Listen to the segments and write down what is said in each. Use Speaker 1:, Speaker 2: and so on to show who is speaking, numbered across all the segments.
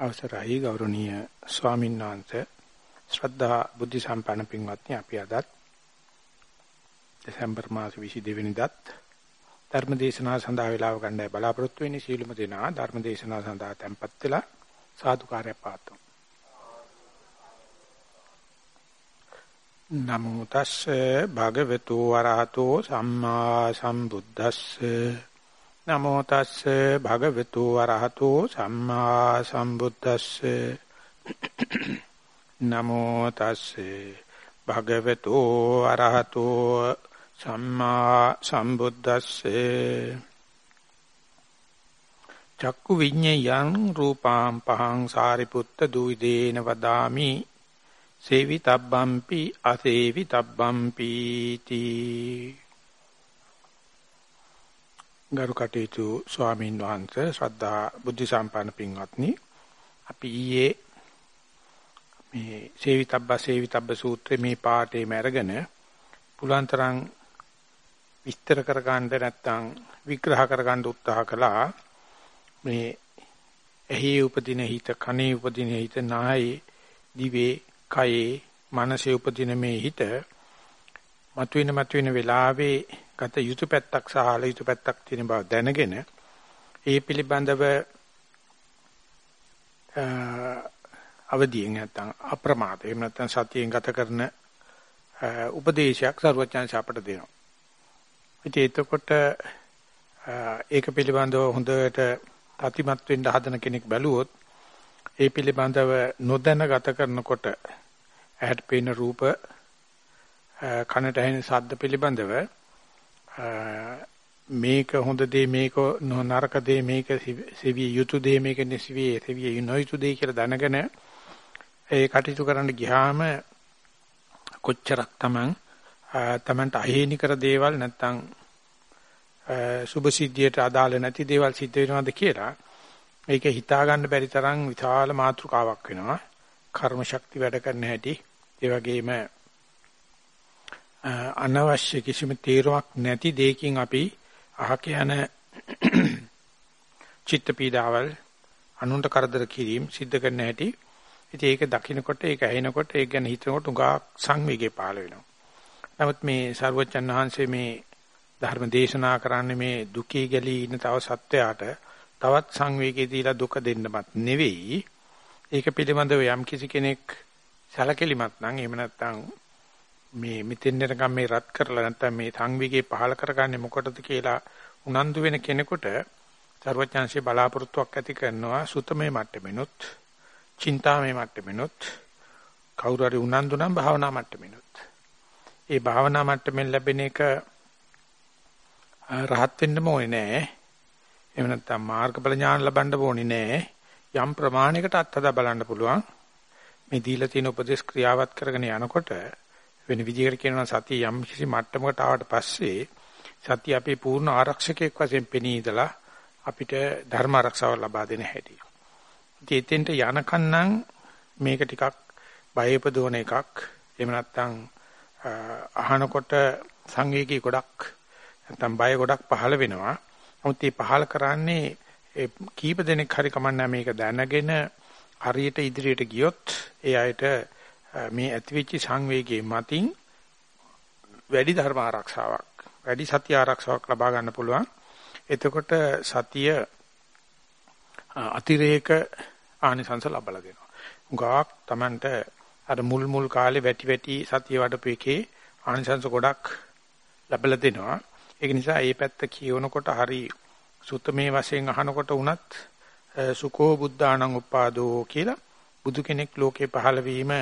Speaker 1: අවසරයි ගෞරවනීය ස්වාමීන් වහන්සේ. ශ්‍රද්ධා බුද්ධ සම්පන්න පින්වත්නි අපි අදත් දෙසැම්බර් මාස 22 වෙනිදාත් ධර්ම දේශනාව සඳහා වේලාව ගන්නයි බලාපොරොත්තු වෙන්නේ සීලම දෙනා ධර්ම දේශනාව සඳහා tempත් වෙලා සාදුකාරය පාතු නමෝ තස්සේ භගවතු වරහතෝ සම්මා සම්බුද්දස්සේ. නමෝ තස්සේ භගවතු වරහතෝ සම්මා සම්බුද්දස්සේ. නමෝ තස්සේ භගවතු වරහතෝ සම්මා සම්බුද්දස්සේ. චක්කු විඤ්ඤයං රූපාං පහං සාරිපුත්ත දුවිදේන වදාමි. සේවිතබ්බම්පි අසේවිතබ්බම්පි තී ගරු කටයුතු ස්වාමීන් වහන්සේ ශ්‍රද්ධා බුද්ධ සම්පන්න පින්වත්නි අපි ඊයේ මේ සේවිතබ්බ සේවිතබ්බ සූත්‍රයේ මේ පාඩේම අරගෙන පුලුවන් තරම් විස්තර කර ගන්න නැත්නම් විග්‍රහ කර ගන්න උත්සාහ කළා. මේ එහි උපදින හිත කනේ උපදින හිත නායේ දිවේ කයේ මනසේ උපදින මේ හිත මතුවෙන මතුවෙන වෙලාවේ ගත යුතු පැත්තක් සහ හල යුතු පැත්තක් තියෙන බව දැනගෙන ඒ පිළිබඳව අවදියෙන් නැත්නම් අප්‍රමාද එහෙම නැත්නම් සතියෙන් ගත කරන උපදේශයක් සර්වඥාන්ස අපට දෙනවා. ඉතින් එතකොට ඒක පිළිබඳව හොඳට ප්‍රතිමත් වෙන්න හදන කෙනෙක් බැලුවොත් ඒ පිළිබඳව නොදැන ගත කරනකොට ඇහැට පේන රූප කනට ඇහෙන ශබ්ද පිළිබඳව මේක හොඳ දේ මේක නරක දේ මේක සෙවිය යුතු දේ මේක නැසිවිය සෙවිය නොයුතු දේ කියලා දැනගෙන ඒ කටයුතු කරන්න ගියාම කොච්චරක් Taman Tamanට අහේනි කර දේවල් නැත්තම් සුභ සිද්ධියට අදාළ නැති දේවල් සිද්ධ වෙනවද කියලා ඒක හිතා ගන්න බැරි තරම් විශාල මාතෘකාවක් වෙනවා. කර්ම ශක්ති වැඩ කරන හැටි. ඒ වගේම අනවශ්‍ය කිසිම තීරමක් නැති දෙයකින් අපි අහක යන චිත්ත පීඩාවල් අනුන්ට කරදර කිරීම සිද්ධ කරන්න හැටි ඉතින් ඒක දකින්නකොට ඒක ඇහෙනකොට ඒක ගැන හිතනකොට උගා සංවේගය පහළ වෙනවා. නමුත් මේ සර්වචන් වහන්සේ මේ ධර්ම දේශනා කරන්නේ මේ දුකේ ගැලී ඉන්න තව සත්වයාට තවත් සංවේගය දීලා දුක දෙන්නමත් නෙවෙයි. ඒක පිළිබඳව යම් කිසි කෙනෙක් සැලකිලිමත් නම් එහෙම නැත්නම් මේ මෙතෙන් යනකම් මේ රත් කරලා නැත්නම් මේ සංවිගේ පහල කරගන්නේ මොකටද කියලා උනන්දු වෙන කෙනෙකුට සර්වඥාන්සේ බලාපොරොත්තුවක් ඇති කරනවා සුතමේ මට්ටමිනුත් චින්තාමේ මට්ටමිනුත් කවුරු හරි උනන්දු නම් භාවනා මට්ටමිනුත්. ඒ භාවනා මට්ටමින් ලැබෙන එක රහත් වෙන්න ඕනේ නෑ. එහෙම නැත්නම් මාර්ගඵල ඥාන ලබන්න ඕනේ නෑ. යම් ප්‍රමාණයකට අත්හදා බලන්න පුළුවන්. මේ දීලා තියෙන උපදේශ ක්‍රියාවත් කරගෙන යනකොට වෙන විදිහකට කියනවා සතිය යම් කිසි මට්ටමකට ආවට පස්සේ සතිය අපේ පූර්ණ ආරක්ෂකයෙක් වශයෙන් පෙනී ඉඳලා අපිට ධර්ම ආරක්ෂාව ලබා දෙන හැටි. ඉතින් එතෙන්ට යනකන් නම් මේක ටිකක් බයපදවන එකක්. එහෙම නැත්නම් අහනකොට සංවේගී ගොඩක් නැත්නම් බය ගොඩක් පහළ වෙනවා. නමුත් මේ පහළ කරන්නේ කීප දෙනෙක් හරි කමන්නේ මේක දැනගෙන හරියට ඉදිරියට ගියොත් ඒ අයට මේ ඇතිවෙච්ච සංවේගයේ මතින් වැඩි ධර්ම ආරක්ෂාවක් වැඩි සතිය ආරක්ෂාවක් ලබා ගන්න පුළුවන්. එතකොට සතිය අතිරේක ආනිසංස ලබලා දෙනවා. උගාක් Tamanට අර මුල් මුල් කාලේ වැටි වැටි සතිය වඩපු එකේ ආනිසංස ගොඩක් ලැබලා දෙනවා. ඒක නිසා මේ පැත්ත කියවනකොට හරි සුත්තමේ වශයෙන් අහනකොට උනත් සුකෝ බුද්ධාණං උපාදෝ කියලා බුදු කෙනෙක් ලෝකේ පහළ වීම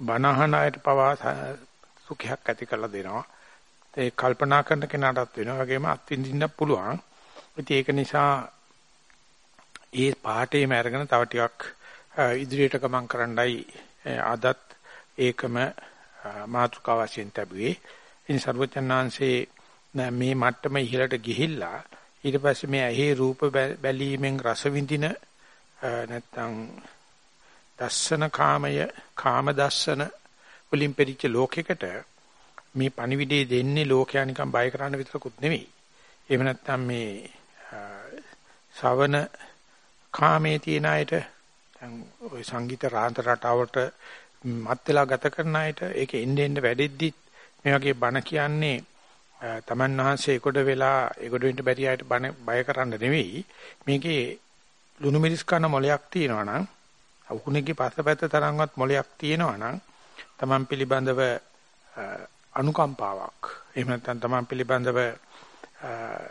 Speaker 1: බණහන අයට පවා සුඛයක් ඇති කරලා දෙනවා. ඒ කල්පනා කරන කෙනාටත් වෙනවා. වගේම අත්විඳින්න පුළුවන්. ඉතින් ඒක නිසා ඒ පාඩේම අරගෙන තව ටිකක් ඉදිරියට ගමන් කරන්නයි අදත් ඒකම මාතෘකාව වශයෙන් ලැබුවේ. ඉතින් සර්වචන්නාංශේ මේ මට්ටම ඉහළට ගිහිල්ලා ඊට පස්සේ මේ ඇහි රූප බැලීමෙන් රස විඳින නැත්තම් දස්සන කාමය කාම දස්සන වලින් පෙරිච්ච ලෝකයකට මේ පණිවිඩය දෙන්නේ ලෝකයා නිකන් බය කරන්න විතරකුත් නෙවෙයි. එහෙම නැත්නම් මේ ශවන කාමයේ තියන අයට දැන් ওই සංගීත රාන්ත රටාවට මත් වෙලා ගත කරන අයට ඒක එන්න එන්න වැඩෙද්දි මේ වගේ බණ කියන්නේ තමන් වහන්සේ ඒකට වෙලා ඒකට වෙන්න බැරි අයට බණ බය කරන්න නෙවෙයි මේකේ ලුණු මිරිස් කන මොලයක් තියෙනවා නම් උකුණේගේ පස්සපැත්ත තරම්වත් මොලයක් තියෙනවා නම් තමන් පිළිබඳව අනුකම්පාවක්. එහෙම නැත්නම් තමන් පිළිබඳව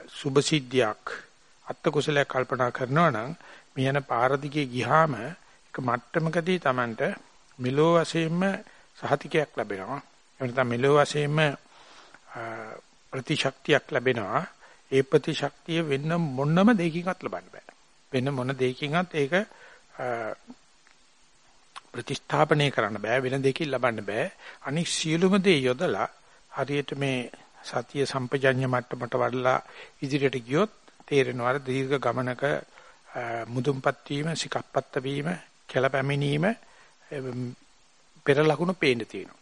Speaker 1: සුභසිද්ධියක් අත්ත කුසලයක් කල්පනා කරනවා නම් මියන පාර දිගේ ගියාම එක මට්ටමකදී තමන්ට මෙලෝ වශයෙන්ම සහතිකයක් ලැබෙනවා. එහෙම නැත්නම් මෙලෝ වශයෙන්ම ප්‍රතිශක්තියක් ලැබෙනවා. ඒ ප්‍රතිශක්තිය වෙන මොනම දෙයකින්වත් ලබන්න බෑ. වෙන මොන දෙයකින්වත් ඒක ප්‍රතිස්ථාපනය කරන්න බෑ වෙන දෙයකින් ලබන්න බෑ අනික් සියලුම දේ යොදලා හරියට මේ සතිය සම්පජඤ්ඤ මට්ටමට වඩලා ඉදිරියට ගියොත් තේරෙනවා දීර්ඝ ගමනක මුදුන්පත් වීම සිකප්පත්ත වීම කෙලපැමිනීම පෙර ලකුණු පේන්න තියෙනවා.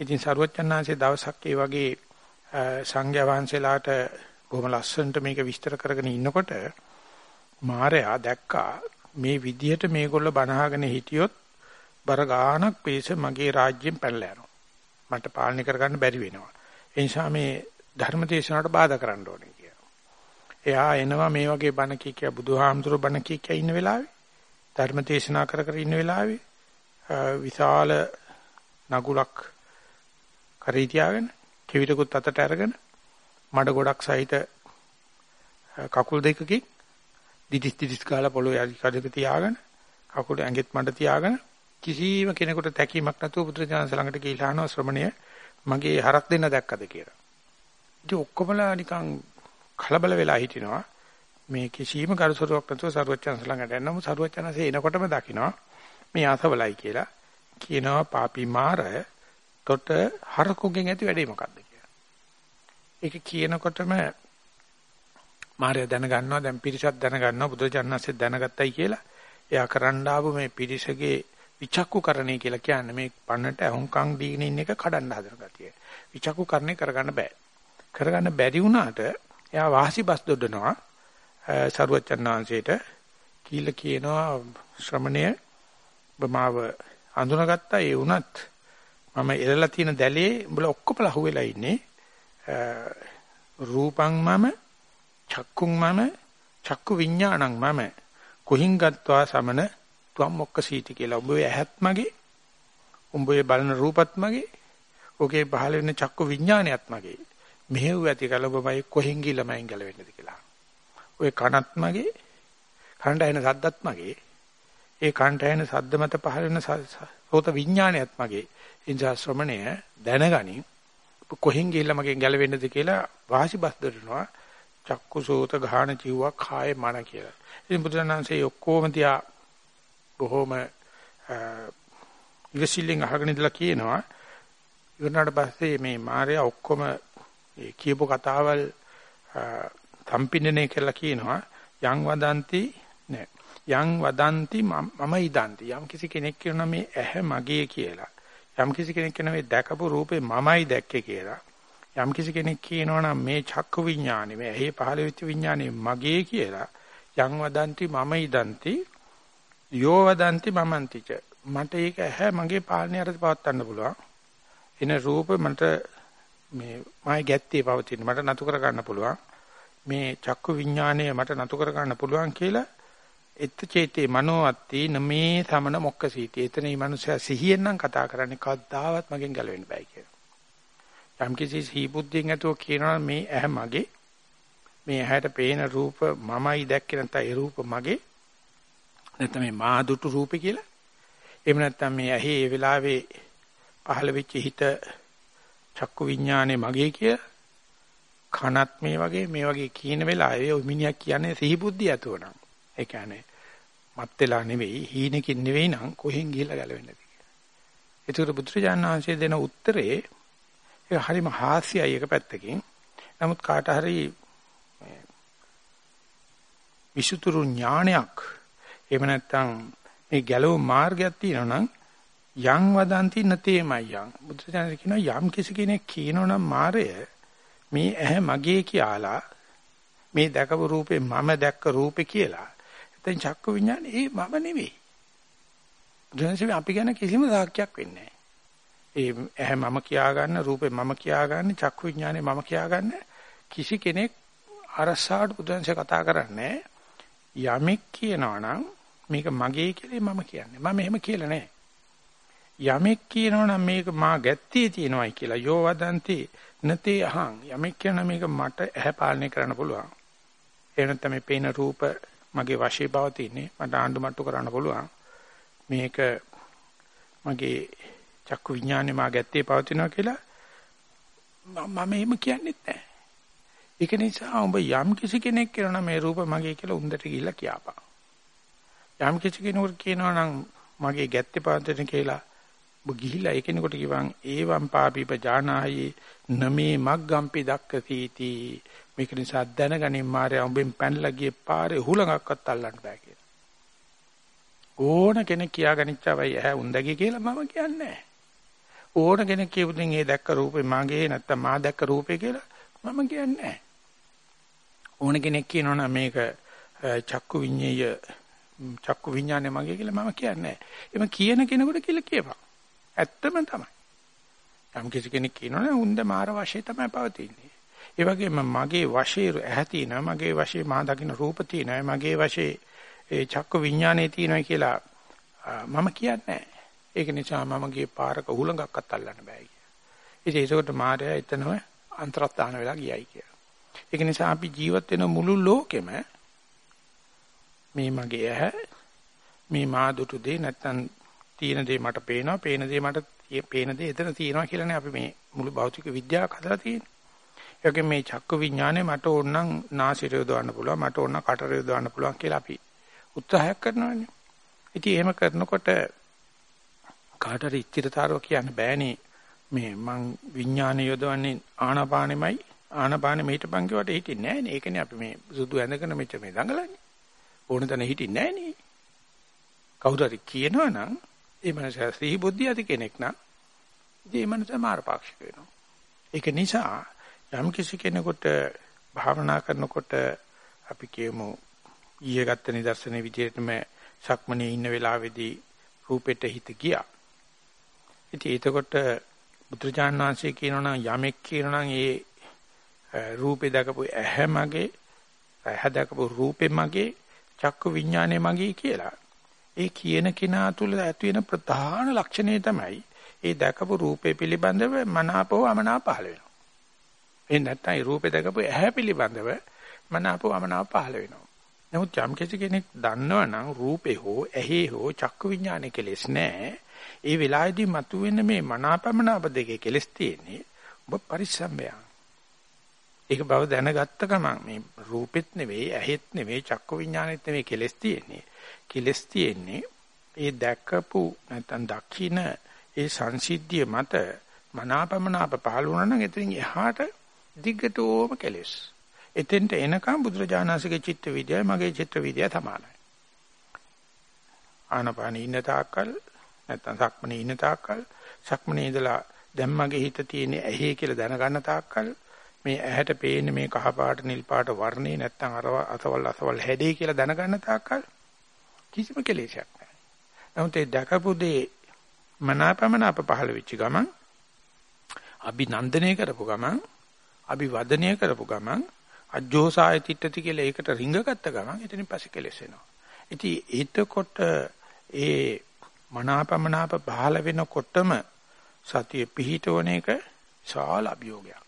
Speaker 1: ඉතින් සරුවච්චන්හන්සේ දවසක් ඒ වගේ සංඝයා වහන්සේලාට බොහොම ලස්සනට මේක විස්තර කරගෙන ඉන්නකොට මාරයා දැක්කා මේ විදියට මේගොල්ලෝ බනහගෙන හිටියොත් බර ගානක් පිස මගේ රාජ්‍යයෙන් පැනලා යනවා. මට පාලනය කරගන්න බැරි වෙනවා. ඒ නිසා මේ ධර්ම දේශනාවට බාධා කරන්න ඕනේ කියලා. එයා එනවා මේ වගේ බණ කී කිය බුදුහාමුදුරු බණ කී කිය ඉන්න වෙලාවේ ධර්ම දේශනා කර කර ඉන්න වෙලාවේ විශාල නගුලක් කරේ තියාගෙන කෙවිතකුත් අතට අරගෙන මඩ ගොඩක් සහිත කකුල් දෙකකින් දිදිස් දිදිස් ගාලා පොළොවේ අදිකඩක තියාගෙන කකුල ඇඟෙත් මඩ තියාගෙන කිසිම කෙනෙකුට තැකීමක් නැතුව බුදුරජාණන් ළඟට ගිහිලා අහනවා ශ්‍රමණය මගේ හරක් දෙන්න දැක්කද කියලා. ඉතින් ඔක්කොමලා නිකන් කලබල වෙලා හිටිනවා. මේ කිසිම කරුසරුවක් නැතුව සරුවච්චන් ළඟට එන්නම සරුවච්චන්සේ එනකොටම දකිනවා මේ ආසවලයි කියලා. කියනවා පාපි මාර කොට හරකුගෙන් ඇති වැඩේ මොකද්ද කියලා. ඒක කියනකොටම මාර්ය දැනගන්නවා දැන් පිරිසක් දැනගන්නවා බුදුරජාණන්සේ දැනගත්තයි කියලා. එයා කරන්න ආපු මේ පිරිසගේ විචක්කුකරණය කියලා කියන්නේ මේ පන්නට අහුම්කම් දීගෙන ඉන්න එක කඩන්න හදන ගතිය. විචක්කුකරණය කරගන්න බෑ. කරගන්න බැරි වුණාට එයා වාසිබස් දොඩනවා සරුවචන් වහන්සේට කීල කියනවා ශ්‍රමණය බමාව අඳුනගත්තා ඒ වුණත් මම එළලා තියෙන දැලේ උඹලා ඔක්කොම ලහුවෙලා ඉන්නේ රූපං මම චක්කුං මම චක්කු විඥානං මම කොහින් ගත්වා සමන තුම් මොක්ක සීටි කියලා. උඹේ ඇහත් මගේ, උඹේ බලන රූපත් මගේ, ඔකේ පහළ වෙන චක්කු විඥානයත් මගේ. මෙහෙව් ඇති කලබමයි කොහෙන් ගිලමෙන් ගැලවෙන්නද කියලා. ඔය කනත් මගේ, කනට ඇහෙන සද්දත් මගේ. ඒ කනට ඇහෙන සද්ද මත පහළ වෙන සෝත විඥානයත් මගේ. ඉන්ජා ශ්‍රමණය දැනගනි කොහෙන් ගිහිල්ලා මගෙන් ගැලවෙන්නද කියලා වාසි බස් දරනවා. චක්කු සෝත ගාහන ජීවක් කාය මන කියලා. ඉතින් බුදුරණන්සේ ඔක්කොම තියා බොහොම ඉවසිල්ලෙන් අහගෙන ඉඳලා කියනවා. ඉවරනාට පස්සේ මේ මාර්යා ඔක්කොම කියපු කතාවල් සම්පින්නනේ කියලා කියනවා. යං වදන්ති නෑ. යං වදන්ති මම ඉදන්ති. යම් කිසි කෙනෙක් කියනවා මේ ඇහැ මගේ කියලා. යම් කිසි කෙනෙක් කියනවා මේ දැකපු රූපේ මමයි දැක්කේ කියලා. යම් කිසි කෙනෙක් කියනවා නම් මේ චක්කු විඥානේ මේ ඇහි පහළ වෙච්ච විඥානේ මගේ කියලා. යං වදන්ති මම ඉදන්ති. යෝ වදන්ති මමන්තිච මට ඒක ඇහැ මගේ පාලනය අරද පවත්වන්න පුළුවන්. එන රූප මට මේ මායි ගැත්තේ පවතින මට නතු කර ගන්න පුළුවන්. මේ චක්කු විඥානය මට නතු කර ගන්න පුළුවන් කියලා එත් චේතේ මනෝවත්ති නමේ සමන මොක්කසීති එතන මේ මනුස්සයා සිහියෙන් නම් කතා කරන්නේ කවදාවත් මගෙන් ගැලවෙන්න බෑ කියලා. යම් කිසි සිහි බුද්ධියෙන් ඇතුව කියනවා මේ ඇහැ මගේ. මේ ඇහැට පේන රූප මමයි දැක්කේ නැත්නම් ඒ රූප මගේ. නැත්නම් මේ මා දුටු රූපේ කියලා. එහෙම නැත්නම් මේ ඇහි ඒ වෙලාවේ පහළ වෙච්ච හිත චක්කු විඥානේ මගේ කිය. කනත් මේ වගේ මේ වගේ කියන වෙලාවේ ඔය මිනිහා කියන්නේ සිහි බුද්ධිය ඇතුවනම්. ඒ කියන්නේ මත් වෙලා නෙවෙයි හීනකින් නෙවෙයි නම් කොහෙන් ගිහිල්ලා ගැලවෙන්නද කියලා. ඒකට බුදුරජාණන් වහන්සේ දෙන උත්තරේ ඒක හරිම හාස්‍යයි එක පැත්තකින්. නමුත් කාට හරි විසුතුරු ඥානයක් එහෙම නැත්නම් මේ ගැලවු මාර්ගයක් තියෙනවා නම් යං වදන්ති නතේමයි යං බුදුසසුන කියනවා යම් කිසි කෙනෙක් කියනවනම් මාරය මේ ඇහැ මගේ කියලා මේ දැකපු රූපේ මම දැක්ක රූපේ කියලා. එතෙන් චක්ක විඥාන ඒ මම නෙවෙයි. බුදුන්සේ අපි ගැන කිසිම සාක්ෂියක් වෙන්නේ ඒ ඇහැ මම කියාගන්න රූපේ මම කියාගන්න චක්කු විඥානේ මම කියාගන්න කිසි කෙනෙක් අරසාවට බුදුන්සේ කතා කරන්නේ යමෙක් කියනවා නම් මේක මගේ කියලා මම කියන්නේ. මම එහෙම කියලා නැහැ යමෙක් කියනවා නම් මේක මා ගැත්තේ තියෙනවයි කියලා. යෝ වදන්ති නතේ අහං. යමෙක් කියන මේක මට ඇහැ පාලනය කරන්න පුළුවන්. එහෙම නැත්නම් මේ පේන රූප මගේ වශයේ පවතින්නේ මට ආණ්ඩු මට්ටු කරන්න පුළුවන්. මේක මගේ චක්කු විඥානේ මා ගැත්තේ පවතිනවා කියලා මම එහෙම කියන්නෙත් නැහැ ඒක නිසා ඔබ යම් කිසි කෙනෙක් කියනවා මේ රූප මගේ කියලා උන්දට ගිහිල්ලා කියපන්. යම් කිසි කෙනෙකුට කියනවා නම් මගේ ගැත්තේ පවතින කියලා ඔබ ගිහිලා ඒ කෙනෙකුට කිව්වන් ඒවම් පාපීප ජානායි නමේ මග්ගම්පි දක්කතිති මේක නිසා දැනගනින් මාරයා උඹෙන් පැනලා ගියේ පාරේ හුලඟක්වත් අල්ලන්න බෑ කියලා. ඕන කෙනෙක් කියාගනිච්චවයි ඇහැ උන්දගේ කියලා මම කියන්නේ. ඕන කෙනෙක් කියපුදින් ඒ දැක්ක රූපේ මගේ නැත්තම් මා දැක්ක රූපේ කියලා මම කියන්නේ. ඕන කෙනෙක් කියනවනම් මේක චක්කු විඤ්ඤය චක්කු විඤ්ඤාණය මගේ කියලා මම කියන්නේ නැහැ. එම කියන කෙනෙකුට කියලා කියපන්. ඇත්තම තමයි. යම් කිසි කෙනෙක් කියනවනේ උන්ද මාර වශයෙන් තමයි පවතින්නේ. ඒ වගේම මගේ වශයේ ඇහැ තියෙනවා, මගේ වශයේ මා දකින්න රූප තියෙනවා, මගේ වශයේ ඒ චක්ක විඥානේ තියෙනවා කියලා මම කියන්නේ ඒක නිසා මම ගියේ පාරක හුලඟක්වත් අල්ලන්න බෑ කියලා. ඉතින් ඒකට මායя එතනම අන්තරස්ථාන වෙලා ගියයි කියලා. ඒක නිසා අපි ජීවත් වෙන මුළු ලෝකෙම මේ මගේ ඇහැ මේ මා දුටු දේ නැත්තම් තියෙන දේ මට පේනවා, පේන දේ මට පේන දේ එතන තියෙනවා කියලානේ අපි මේ මුළු භෞතික විද්‍යාවක් හදලා තියෙන්නේ. ඒකෙන් මේ චක්ක විඥානේ මට ඕනනම් නාසිරය යොදවන්න පුළුවන්, මට ඕන කටර යොදවන්න පුළුවන් කියලා අපි උත්සාහයක් කරනවානේ. ඉතින් එහෙම කරනකොට කාටරි ඉච්ඡිතතාවව කියන්න බෑනේ. මේ මං විඥානය යොදවන්නේ ආනාපානෙමයි ආනාපානෙ මෙහිටපන් කියවට හිටින්නේ නෑනේ. ඒකනේ අපි මේ සුදු ඇඳගෙන මෙච්චර මේ දඟලන්නේ. ඕන තැන හිටින්නේ නෑනේ. කවුරු හරි කියනවනම් ඒ මනස සිහි බුද්ධිය ඇති කෙනෙක් නම් ඒ මනස මාර්ගපාක්ෂික වෙනවා. ඒක නිසා යම් කිසි කෙනෙකුට භාවනා කරනකොට අපි කියමු ඊයේ ගත්ත නිදර්ශනේ විදිහටම සක්මනේ ඉන්න වෙලාවේදී රූපෙට හිත ගියා. ඉතින් එතකොට බුදුරජාණන් වහන්සේ කියනවා යමෙක් කියනවා ඒ රූපේ දැකපු ඇහැ මගේ ඇහැ දැකපු රූපේ මගේ චක්කු විඥානය මගේ කියලා. ඒ කියන කෙනා තුළ ඇති වෙන ප්‍රධාන ලක්ෂණය තමයි ඒ දැකපු රූපේ පිළිබඳව මනාපව අමනාප පහළ වෙනවා. ඒ නැත්නම් ඒ රූපේ දැකපු ඇහැ පිළිබඳව මනාපව අමනාප පහළ වෙනවා. නමුත් යම් කෙනෙක් දන්නවනම් රූපේ හෝ ඇහි හෝ චක්කු විඥානයේ කෙලෙස් නැහැ. ඒ වෙලාවේදී මතුවෙන මේ මනාපමනාප දෙකේ කෙලෙස් තියෙන්නේ ඔබ පරිස්සම්බයන්. ඒක බව දැනගත්ත ගමන් මේ රූපෙත් නෙවෙයි ඇහෙත් නෙවෙයි චක්කු විඥානෙත් නෙවෙයි කෙලෙස් තියෙන්නේ. කෙලස් තියෙන්නේ ඒ දැක්කපු නැත්නම් දකින්න ඒ සංසිද්ධිය මත මනාපමනාප පහළ වුණා නම් එතනින් එහාට දිගටම කෙලස්. එතෙන්ට එනකම් බුදුරජාණන්සේගේ චිත්ත විද්‍යාවයි මගේ චිත්ත විද්‍යාව සමානයි. ආනපාන ඉන්න තාක්කල් නැත්නම් සක්මනේ ඉන්න තාක්කල් සක්මනේ ඉඳලා දැන් මගේ හිත තියෙන්නේ ඇහි කියලා දැනගන්න තාක්කල් මේ ඇහැට පේන්නේ මේ කහ පාට නිල් පාට වර්ණේ නැත්නම් අරව අසවල් අසවල් හැඩේ කියලා දැනගන්න තාක්කල් කිසිම කෙලෙසයක් නැහැ. නමුත් ඒ දැකපු දේ මනාපමනාප පහළ වෙච්ච ගමන් අභිනන්දනය කරපු ගමන් අභිවදනය කරපු ගමන් අජෝසාය තිට්ඨති කියලා ඒකට රිංගගත්ත ගමන් එතනින් පස්සේ කෙලෙස් එනවා. ඉතින් එතකොට ඒ මනාපමනාප පහළ වෙනකොටම සතිය පිහිටවන එක සාල අභියෝගයක්.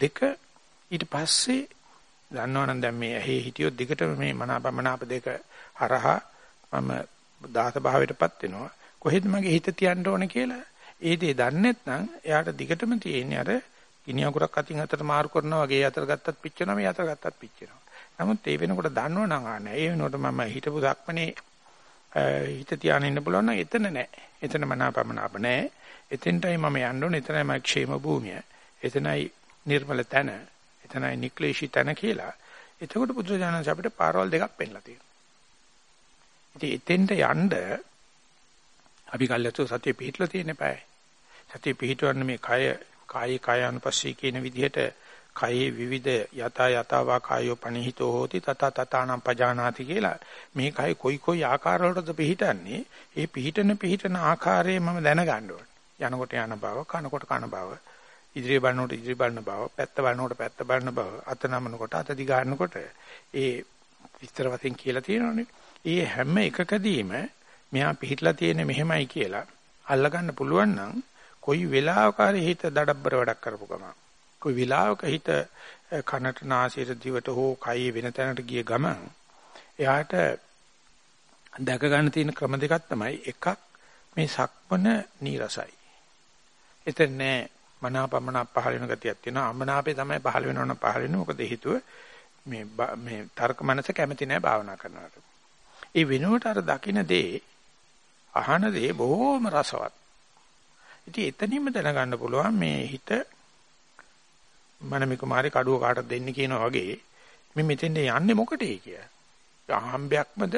Speaker 1: දෙක ඊට පස්සේ දන්නවනම් දැන් මේ ඇහි හිටියොත් දිගටම මේ මනාපමනාප දෙක හරහා මම දාස භාවයටපත් වෙනවා. කොහෙද මගේ හිත තියන්න ඕනේ කියලා ඒ දේ දන්නේ නැත්නම් එයාට දිගටම තියෙන්නේ අර ගිනි අඟුරක් අතින් අතට මාරු කරනවා වගේ අතට ගත්තත් පිච්චෙනවා මේ අතට ගත්තත් පිච්චෙනවා. නමුත් ඒ වෙනකොට දන්නවනම් ආන්නේ ඒ වෙනකොට මම හිතපු දක්මනේ හිත තියාගෙන ඉන්න පුළුවන් නම් එතන නෑ. එතන මනාපමනාප නෑ. එතෙන්ටයි මම යන්න ඕනේ. එතනයි මගේ ക്ഷേම භූමිය. එතනයි නිර්මල තන. එතනයි නික්ලේශී තන කියලා. එතකොට බුදුරජාණන් අපිට පාරවල් දෙකක් පෙන්නලා තියෙනවා. ඉතින් එතෙන්ට යන්න අපි කල්යතු සතිය පිහිටලා තියෙන පාය. සතිය පිහිටවන්න මේ කය කායි කාය අනුපස්සී කියන විදිහට කයේ විවිධ යත යතවා කායෝ පනිහිතෝ හෝති තත තතානම් පජානාති කියලා මේ කය කොයි කොයි ආකාරවලටද පිහිටන්නේ ඒ පිහිටන පිහිටන ආකාරය මම දැනගන්න ඕනේ යනකොට යන බව කනකොට කන බව ඉදිරිය බලනකොට ඉදිරිය බලන බව පැත්ත බලනකොට පැත්ත බලන බව අත නමනකොට අත දිගානකොට ඒ විස්තර වශයෙන් කියලා තියෙනවානේ ඒ හැම එකකදීම මෙයා පිහිටලා තියෙන්නේ මෙහෙමයි කියලා අල්ලගන්න පුළුවන් නම් කොයි වෙලාවක හරි හිත දඩබ්බර වැඩක් කරපු ගමන් කොයි වෙලාවක හිත කනට නාසයට දිවට හෝ කයේ වෙන තැනකට ගිය ගමන් එයාට දැක ගන්න තියෙන ක්‍රම දෙකක් තමයි එකක් මේ සක්මන නීරසයි. එතන නෑ මනාපමන පහල වෙන ගතියක් තියෙනවා. අමනාපේ තමයි පහල වෙනවන පහල වෙන මොකද හේතුව මේ මේ තර්ක මනස කැමති නෑ භාවනා කරනවට. ඒ වෙනුවට අර දකින්න දේ අහන දේ බොහොම රසවත්. ඉතින් එතනින්ම දැනගන්න පුළුවන් මේ හිත මනමි කුමාරි කඩුව කාටද දෙන්නේ කියනවා වගේ මේ මෙතෙන්ද යන්නේ මොකටේ කිය. අහම්බයක්මද?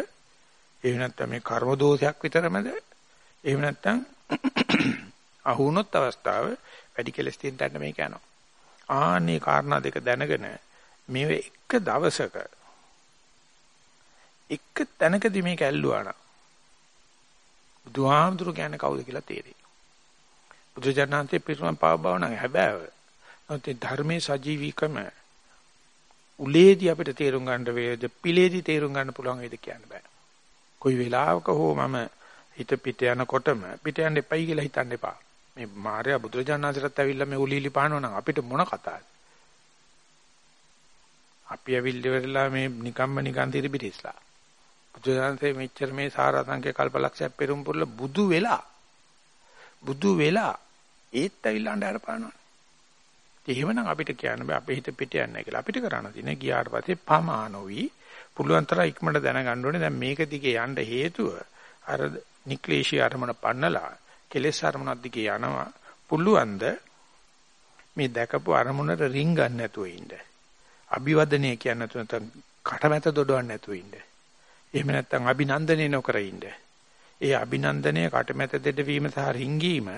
Speaker 1: එහෙම නැත්නම් මේ කර්ම දෝෂයක් විතරමද? එහෙම නැත්නම් අහු වුණොත් අවස්ථාව වැඩි කෙලස් තියෙන තැනට මේක යනවා. ආන්නේ කාරණා දෙක දැනගෙන මේ එක දවසක එක තැනකදී මේක ඇල්ලුවා නම් බුදුහාමුදුරු කියන්නේ කවුද කියලා තේරෙයි. බුදුජානන්තේ පිරුම් පාව බව නම් හැබෑව. නැත්නම් ධර්මයේ සජීවීකම උලේදී අපිට තේරුම් ගන්න වේද පිලේදී තේරුම් ගන්න පුළුවන් වේද කියන්න බෑ. කොයි වෙලාවක හෝ මම හිත පිට යනකොටම පිට යන්න එපයි කියලා හිතන්න එපා. මේ මාර්යා බුදුරජාණන්සේටත් ඇවිල්ලා මේ උලීලි පානව නම් අපිට මොන කතාවද? අපි ඇවිල්ලා මේ නිකම්ම නිකන් තිරිබිරිස්ලා. බුදුරජාණන්සේ මෙච්චර මේ සාරාංශක කල්පලක්ෂයක් පෙරම් පුරලා බුදු වෙලා බුදු වෙලා ඒත් ඇවිල්ලා අඬ අරපානවා. එහෙමනම් අපිට කියන්න බෑ අපේ හිත පිට යන්නේ කියලා. අපිට කරන්න තියෙන්නේ ගියාට පස්සේ පමානෝවි පුළුවන් තරම් ඉක්මනට දැනගන්න ඕනේ දැන් මේක දිගේ යන්න හේතුව අර නික්ලේශී අරමුණ පන්නලා කෙලෙස් අරමුණක් දිගේ යනවා පුළුවන්ද මේ දැකපු අරමුණට රින් ගන්න නැතුව ඉන්න. අභිවදනය කියන්නේ නැතුව නැත්නම් කටමැත දොඩවන්න නැතුව ඉන්න. එහෙම නැත්නම් අභිනන්දනය නොකර ඉන්න. ඒ අභිනන්දනය කටමැත දෙඩවීම සහ රිංගීම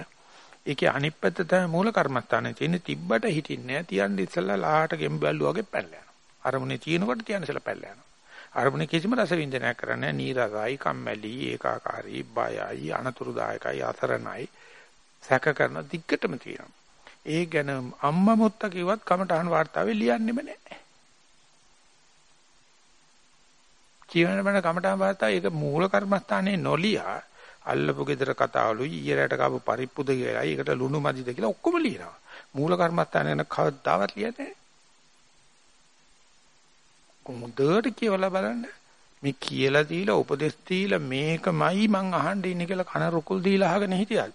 Speaker 1: ඒකේ අනිත් පැත්ත තමයි මූල කර්මස්ථානේ තියෙන්නේ තිබ්බට හිටින්නේ නැහැ තියන්න ඉස්සලා ලාහට ගෙම් බැල්ලු වගේ පැනලා යනවා. අරමුණේ තියෙනකොට තියන්න ඉස්සලා පැනලා යනවා. අරමුණේ කිසිම රස විඳිනයක් කරන්නේ නීරසයි, කම්මැලි, ඒකාකාරී, බයයි, අනතුරුදායකයි, අසරණයි, සැක කරන දිග්ගටම තියෙනවා. ඒ ගැන අම්මා මුත්තා කිව්වත් කමටහන් වාර්තාවේ ලියන්නෙම නැහැ. ජීවන බණ කමටහන් වාර්තාව ඒක මූල කර්මස්ථානේ නොලියා අල්ලපු ගෙදර කතාවලු ඊයරට කාපු පරිප්පුද කියලා ඒකට ලුණු මදිද කියලා ඔක්කොම ලියනවා. මූල කර්මස්ථාන ගැන කවදාවත් ලියන්නේ කොහොමදට කියලා බලන්න. මේ කියලා දීලා උපදෙස් දීලා මේකමයි මං අහන්න ඉන්නේ කියලා කන රුකුල් දීලා අහගෙන හිටියල්.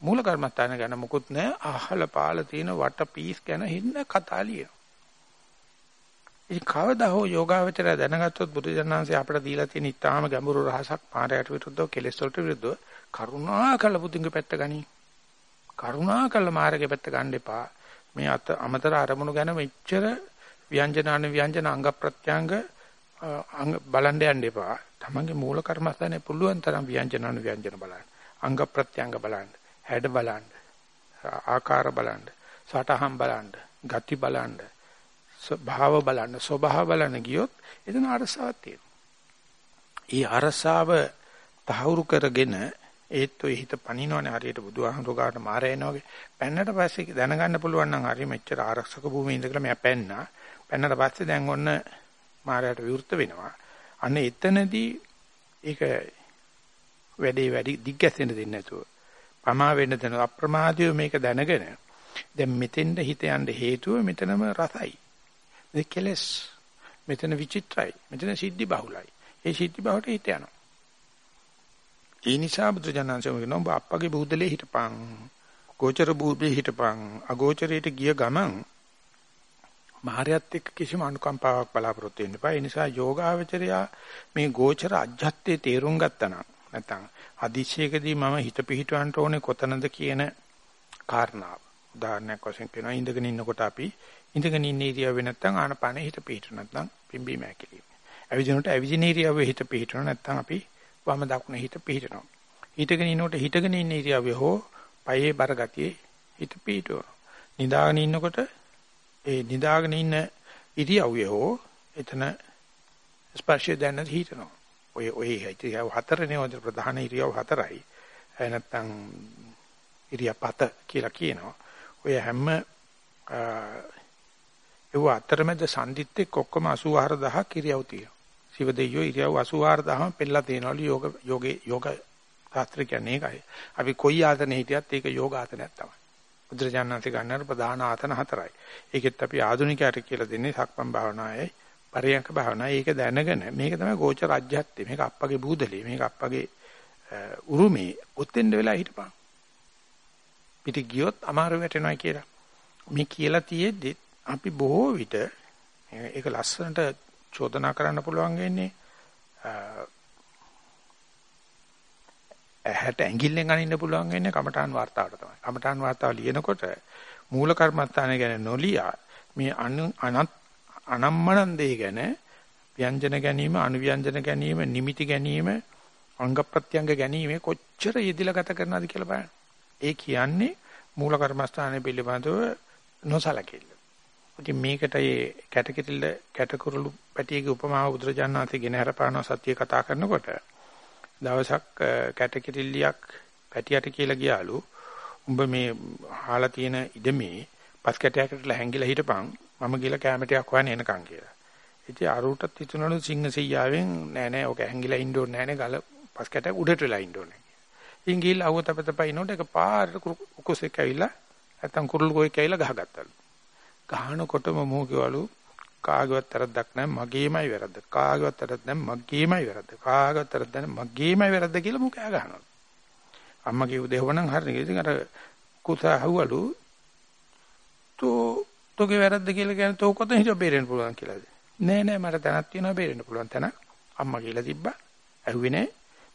Speaker 1: මූල කර්මස්ථාන ගැන මොකුත් නැහැ. අහල පාල තියෙන වට පීස් ගැන හින්න කතා ලියනවා. ඉතින් කවදා හෝ යෝගාවචරය දැනගත්තොත් බුදුජානනාංශය අපට දීලා තියෙන ඊටාම ගැඹුරු රහසක් පාරයට විරුද්ධව කෙලෙස් වලට විරුද්ධව කරුණාකල බුදුන්ගේ පැත්ත ගනි. කරුණාකල මාර්ගයේ පැත්ත ගන්න එපා. මේ අත අමතර අරමුණු ගැන මෙච්චර ව්‍යංජනාන ව්‍යංජන අංග ප්‍රත්‍යංග අංග බලන්න යන්න එපා. තමන්ගේ මූල කර්මස්ථානේ පුළුවන් තරම් ව්‍යංජනාන ව්‍යංජන බලන්න. අංග ප්‍රත්‍යංග බලන්න. හැඩ බලන්න. ආකාර බලන්න. සටහන් බලන්න. ගති බලන්න. භාව බලන්න ස්වභාව බලන්න ගියොත් එතන අරසාවක් තියෙනවා. ඒ අරසාව තහවුරු කරගෙන ඒත් ඔය හිත පනිනවනේ හරියට බුදුහාමුදුරගාට මාරයනවා වගේ. පැන්නට පස්සේ දැනගන්න පුළුවන් නම් හරිය මෙච්චර ආරක්ෂක භූමියේ ඉඳලා මම පැන්නා. පැන්නට පස්සේ දැන් ඔන්න මාරයට විවෘත වෙනවා. අන්න එතනදී ඒක වැඩේ වැඩි දිග්ගැසෙන්න දෙන්නේ නැතුව පමා වෙන්න දෙන අප්‍රමාදීව මේක දැනගෙන දැන් මෙතෙන්ද හිත යන්න හේතුව මෙතනම රසයි. මේ කෙලස් මෙතන විචිත්‍රයි. මෙතන සිද්ධි බහුලයි. ඒ සිද්ධි බහුලට හිත යනවා. ඒ නිසා බුදුජානන්සේ කියනවා ඔබ අප්පගේ බුදලේ හිටපන්. ගෝචර බුදේ හිටපන්. අගෝචරයට ගිය ගමන් මහරයත් එක්ක කිසිම අනුකම්පාවක් බලාපොරොත්තු වෙන්න එපා. ඒ නිසා යෝගාවචරයා මේ ගෝචර අජ්ජත්තේ තේරුම් ගත්තා නම් නැත්නම් අදිශයකදී මම හිත පිහිටවන්න ඕනේ කොතනද කියන කාරණාව. උදාහරණයක් වශයෙන් කියනවා ඉඳගෙන ඉන්නකොට අපි ඉඳගෙන ඉන්න ඉරියව්වේ නැත්නම් ආනපානෙ හිත පිහිටු නැත්නම් පිම්බීම හැකිලිම. ඇවිදිනකොට ඇවිදින ඉරියව්වේ හිත පිහිටු නැත්නම් අපි වම දකුණ හිත පිහිටනවා. හිටගෙන ඉන්නකොට හිටගෙන ඉන්න ඉරියව්වේ හෝ පයේ බර ගතියේ හිත පිහිටුව. නිදාගෙන ඉන්නකොට ඒ නිදාගෙන ඉන්න ඉරියව්වේ හෝ එතන ස්පර්ශය දැනන හිතනවා. ඔය ඔය ඉරියව් හතරනේ ඔය ප්‍රධාන ඉරියව් හතරයි. නැත්තම් ඉරියපත කියලා කියනවා. ඔය හැම ඒව අතරමැද සම්දිත්තෙක් ඔක්කොම 84000ක් ඉරියව් තියෙනවා. සිව දෙයියෝ ඉරියව් 84000ම පෙළලා තියෙනවලු යෝග යෝගේ යෝග ශාස්ත්‍ර කියන්නේ ඒකයි. අපි කොයි ආසනේ හිටියත් ඒක යෝග ආසනයක් තමයි. බුදුරජාණන්සේ ගන්නාර ප්‍රධාන ආසන හතරයි. ඒකෙත් අපි ආධුනිකයට කියලා දෙන්නේ සක්මන් භාවනාවයි පරියංක භාවනාවයි. ඒක දැනගෙන මේක තමයි ගෝච රාජ්‍යත්වය. මේක අප්පගේ බූදලේ. මේක අප්පගේ උරුමේ ඔතෙන්ද වෙලා හිටපන්. පිට ගියොත් අමාරු වැටෙනවා කියලා. මේ කියලා තියෙද්දි අපි බොහෝ විට ඒක ලස්සනට චෝදනා කරන්න පුළුවන් වෙන්නේ ඇහැට ඇඟිල්ලෙන් අනින්න පුළුවන් වෙන්නේ කමඨාන් වාර්තාවට තමයි. කමඨාන් වාර්තාව ලියනකොට මූල කර්මස්ථානය ගැන නොලියා මේ අනත් අනම්මනන් දෙය ගැන ව්‍යංජන ගැනීම, අනුව්‍යංජන ගැනීම, නිමිති ගැනීම, අංග ප්‍රත්‍යංග ගැනීම කොච්චර යෙදিলা ගත කරනවද කියලා බලන්න. ඒ කියන්නේ මූල කර්මස්ථානය පිළිබඳව නොසලකෙල්ල. ඉතින් මේකට ඒ කැටකිරිල්ල කැටකුරුළු පැටියගේ උපමාව බුදුරජාණන් වහන්සේ ගෙන හරපානවා සත්‍ය කතා කරනකොට දවසක් කැටකිරිල්ලියක් පැටියට කියලා ගියාලු උඹ මේ හාලා තියෙන ඉඩමේ පස් කැටයකටලා හැංගිලා හිටපන් මම ගිහලා කැමටියක් හොයන්න එනකන් කියලා. ඉතින් අරුටත් හිතුණලු සිංහ සෙයියාවෙන් නෑ නෑ ඔක හැංගිලා ඉන්න ඕනේ නෑ නේ ගල පස් කැටයක් උඩට වෙලා ඉන්න ඕනේ. ඉතින් ගිහලා අවතපතපයින්නොට එක පාරට කුකුසෙක් ඇවිල්ලා නැත්තම් කුරුළු කොෙක් ඇවිල්ලා ගහගත්තලු. ගහනකොටම මෝ කිවලු කාගේවත් වැරද්දක් නැහැ මගේමයි වැරද්ද. කාගේවත් වැරද්ද නැහැ මගේමයි වැරද්ද. කාගේවත් වැරද්ද නැහැ මගේමයි වැරද්ද කියලා මෝ කෑ ගහනවා. අම්මා කිව්ව දේවනම් හරිනේ. ඉතින් අර කුසා හවලු තෝ තෝගේ වැරද්ද කියලා කියන්නේ තෝ කොතන හිටිය බේරෙන්න පුළුවන් කියලාද? නෑ නෑ මට තැනක් තියෙනවා බේරෙන්න පුළුවන් තැන. අම්මා කියලා තිබ්බා. ඇහුවේ නෑ.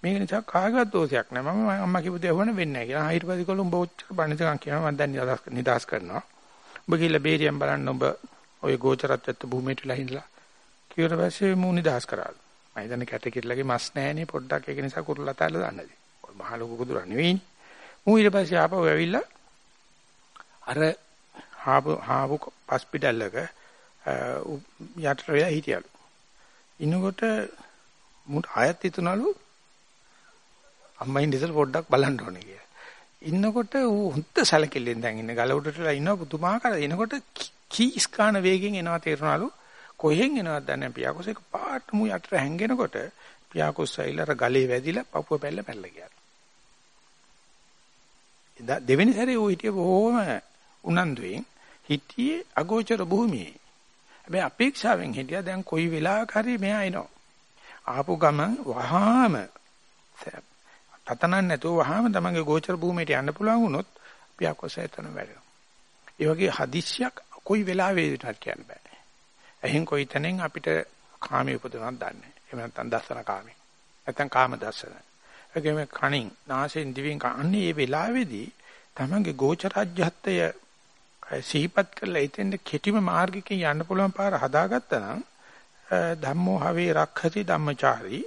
Speaker 1: මේක නිසා කාගවත් දෝෂයක් නෑ. මම අම්මා කිව්ව දේ වුණ වෙන්නේ නෑ කියලා. ඊට පස්සේ කොළඹ ඔච්චර බණිතකම් කියනවා මම දැන් නිදාස් කරනවා. ඔබ කියලා බේරියම් බලන්න ඔබ ඔය ගෝචරත්වයට භූමියට ලහිනලා. ඊට පස්සේ මූ නිදාස් කරාලු. මම හිතන්නේ කැටකිරලගේ මස් නෑනේ පොඩ්ඩක් ඒක නිසා කුරුල්ලා තාලා දාන්නදී. ඔය මහ ලොකු කුදුරා නෙවෙයිනේ. මූ ඊට පස්සේ ආපහු ඇවිල්ලා අර හාබු හාබු හොස්පිටල් එක යටට වෙලා හිටියලු. ඉන්නකොට මුට ආයත් හිතුණලු අම්මයින් ඉතල පොඩ්ඩක් බලන්න ඕනේ කියලා. ඉන්නකොට ඌ හුද්ද සැලකිල්ලෙන් දැන් ඉන්නේ ගල උඩටලා ඉන්නවා පුදුමාකාර. එනකොට කීස් කාන වේගෙන් එනවා තේරුණාලු. කොහෙන් එනවද දන්නේ නැහැ. පියාකොස් එක පාට මු යටට හැංගෙනකොට පියාකොස් ඇවිල්ලා අර ගලේ වැදිලා පපුව පැල්ල පැල්ල ගියා. දෙවෙනි සැරේ ඌ හිටියේ බොහොම උනන්දුවෙන් හිටියේ අගෝචර භූමියේ. හැබැයි අපේක්ෂාවෙන් හිටියා දැන් කොයි වෙලාවක හරි මෙහා එනවා. ආපු ගමන් වහාම තතනන් නැතුව වහාම තමන්ගේ ගෝචර භූමියට යන්න පුළුවන් වුණොත් අපි අකොසයතන වැඩෙනවා. ඒ වගේ හදිස්සියක් කොයි වෙලාවෙද කියන්න බෑ. එහෙන් කොයි තැනින් අපිට කාමයේ උපදවන්නත් දන්නේ. එහෙම නැත්නම් දසන කාමයේ. නැත්නම් කාම දසන. ඒකෙම කණින්, නාසයෙන්, දිවෙන් අන්නේ මේ වෙලාවේදී තමන්ගේ ගෝචරජ්‍යත්වය සිහිපත් කරලා එතෙන්ද කෙටිම මාර්ගිකෙන් යන්න පුළුවන් පාර හදාගත්තා නම් ධම්මෝ හවේ රක්ඛති ධම්මචාරී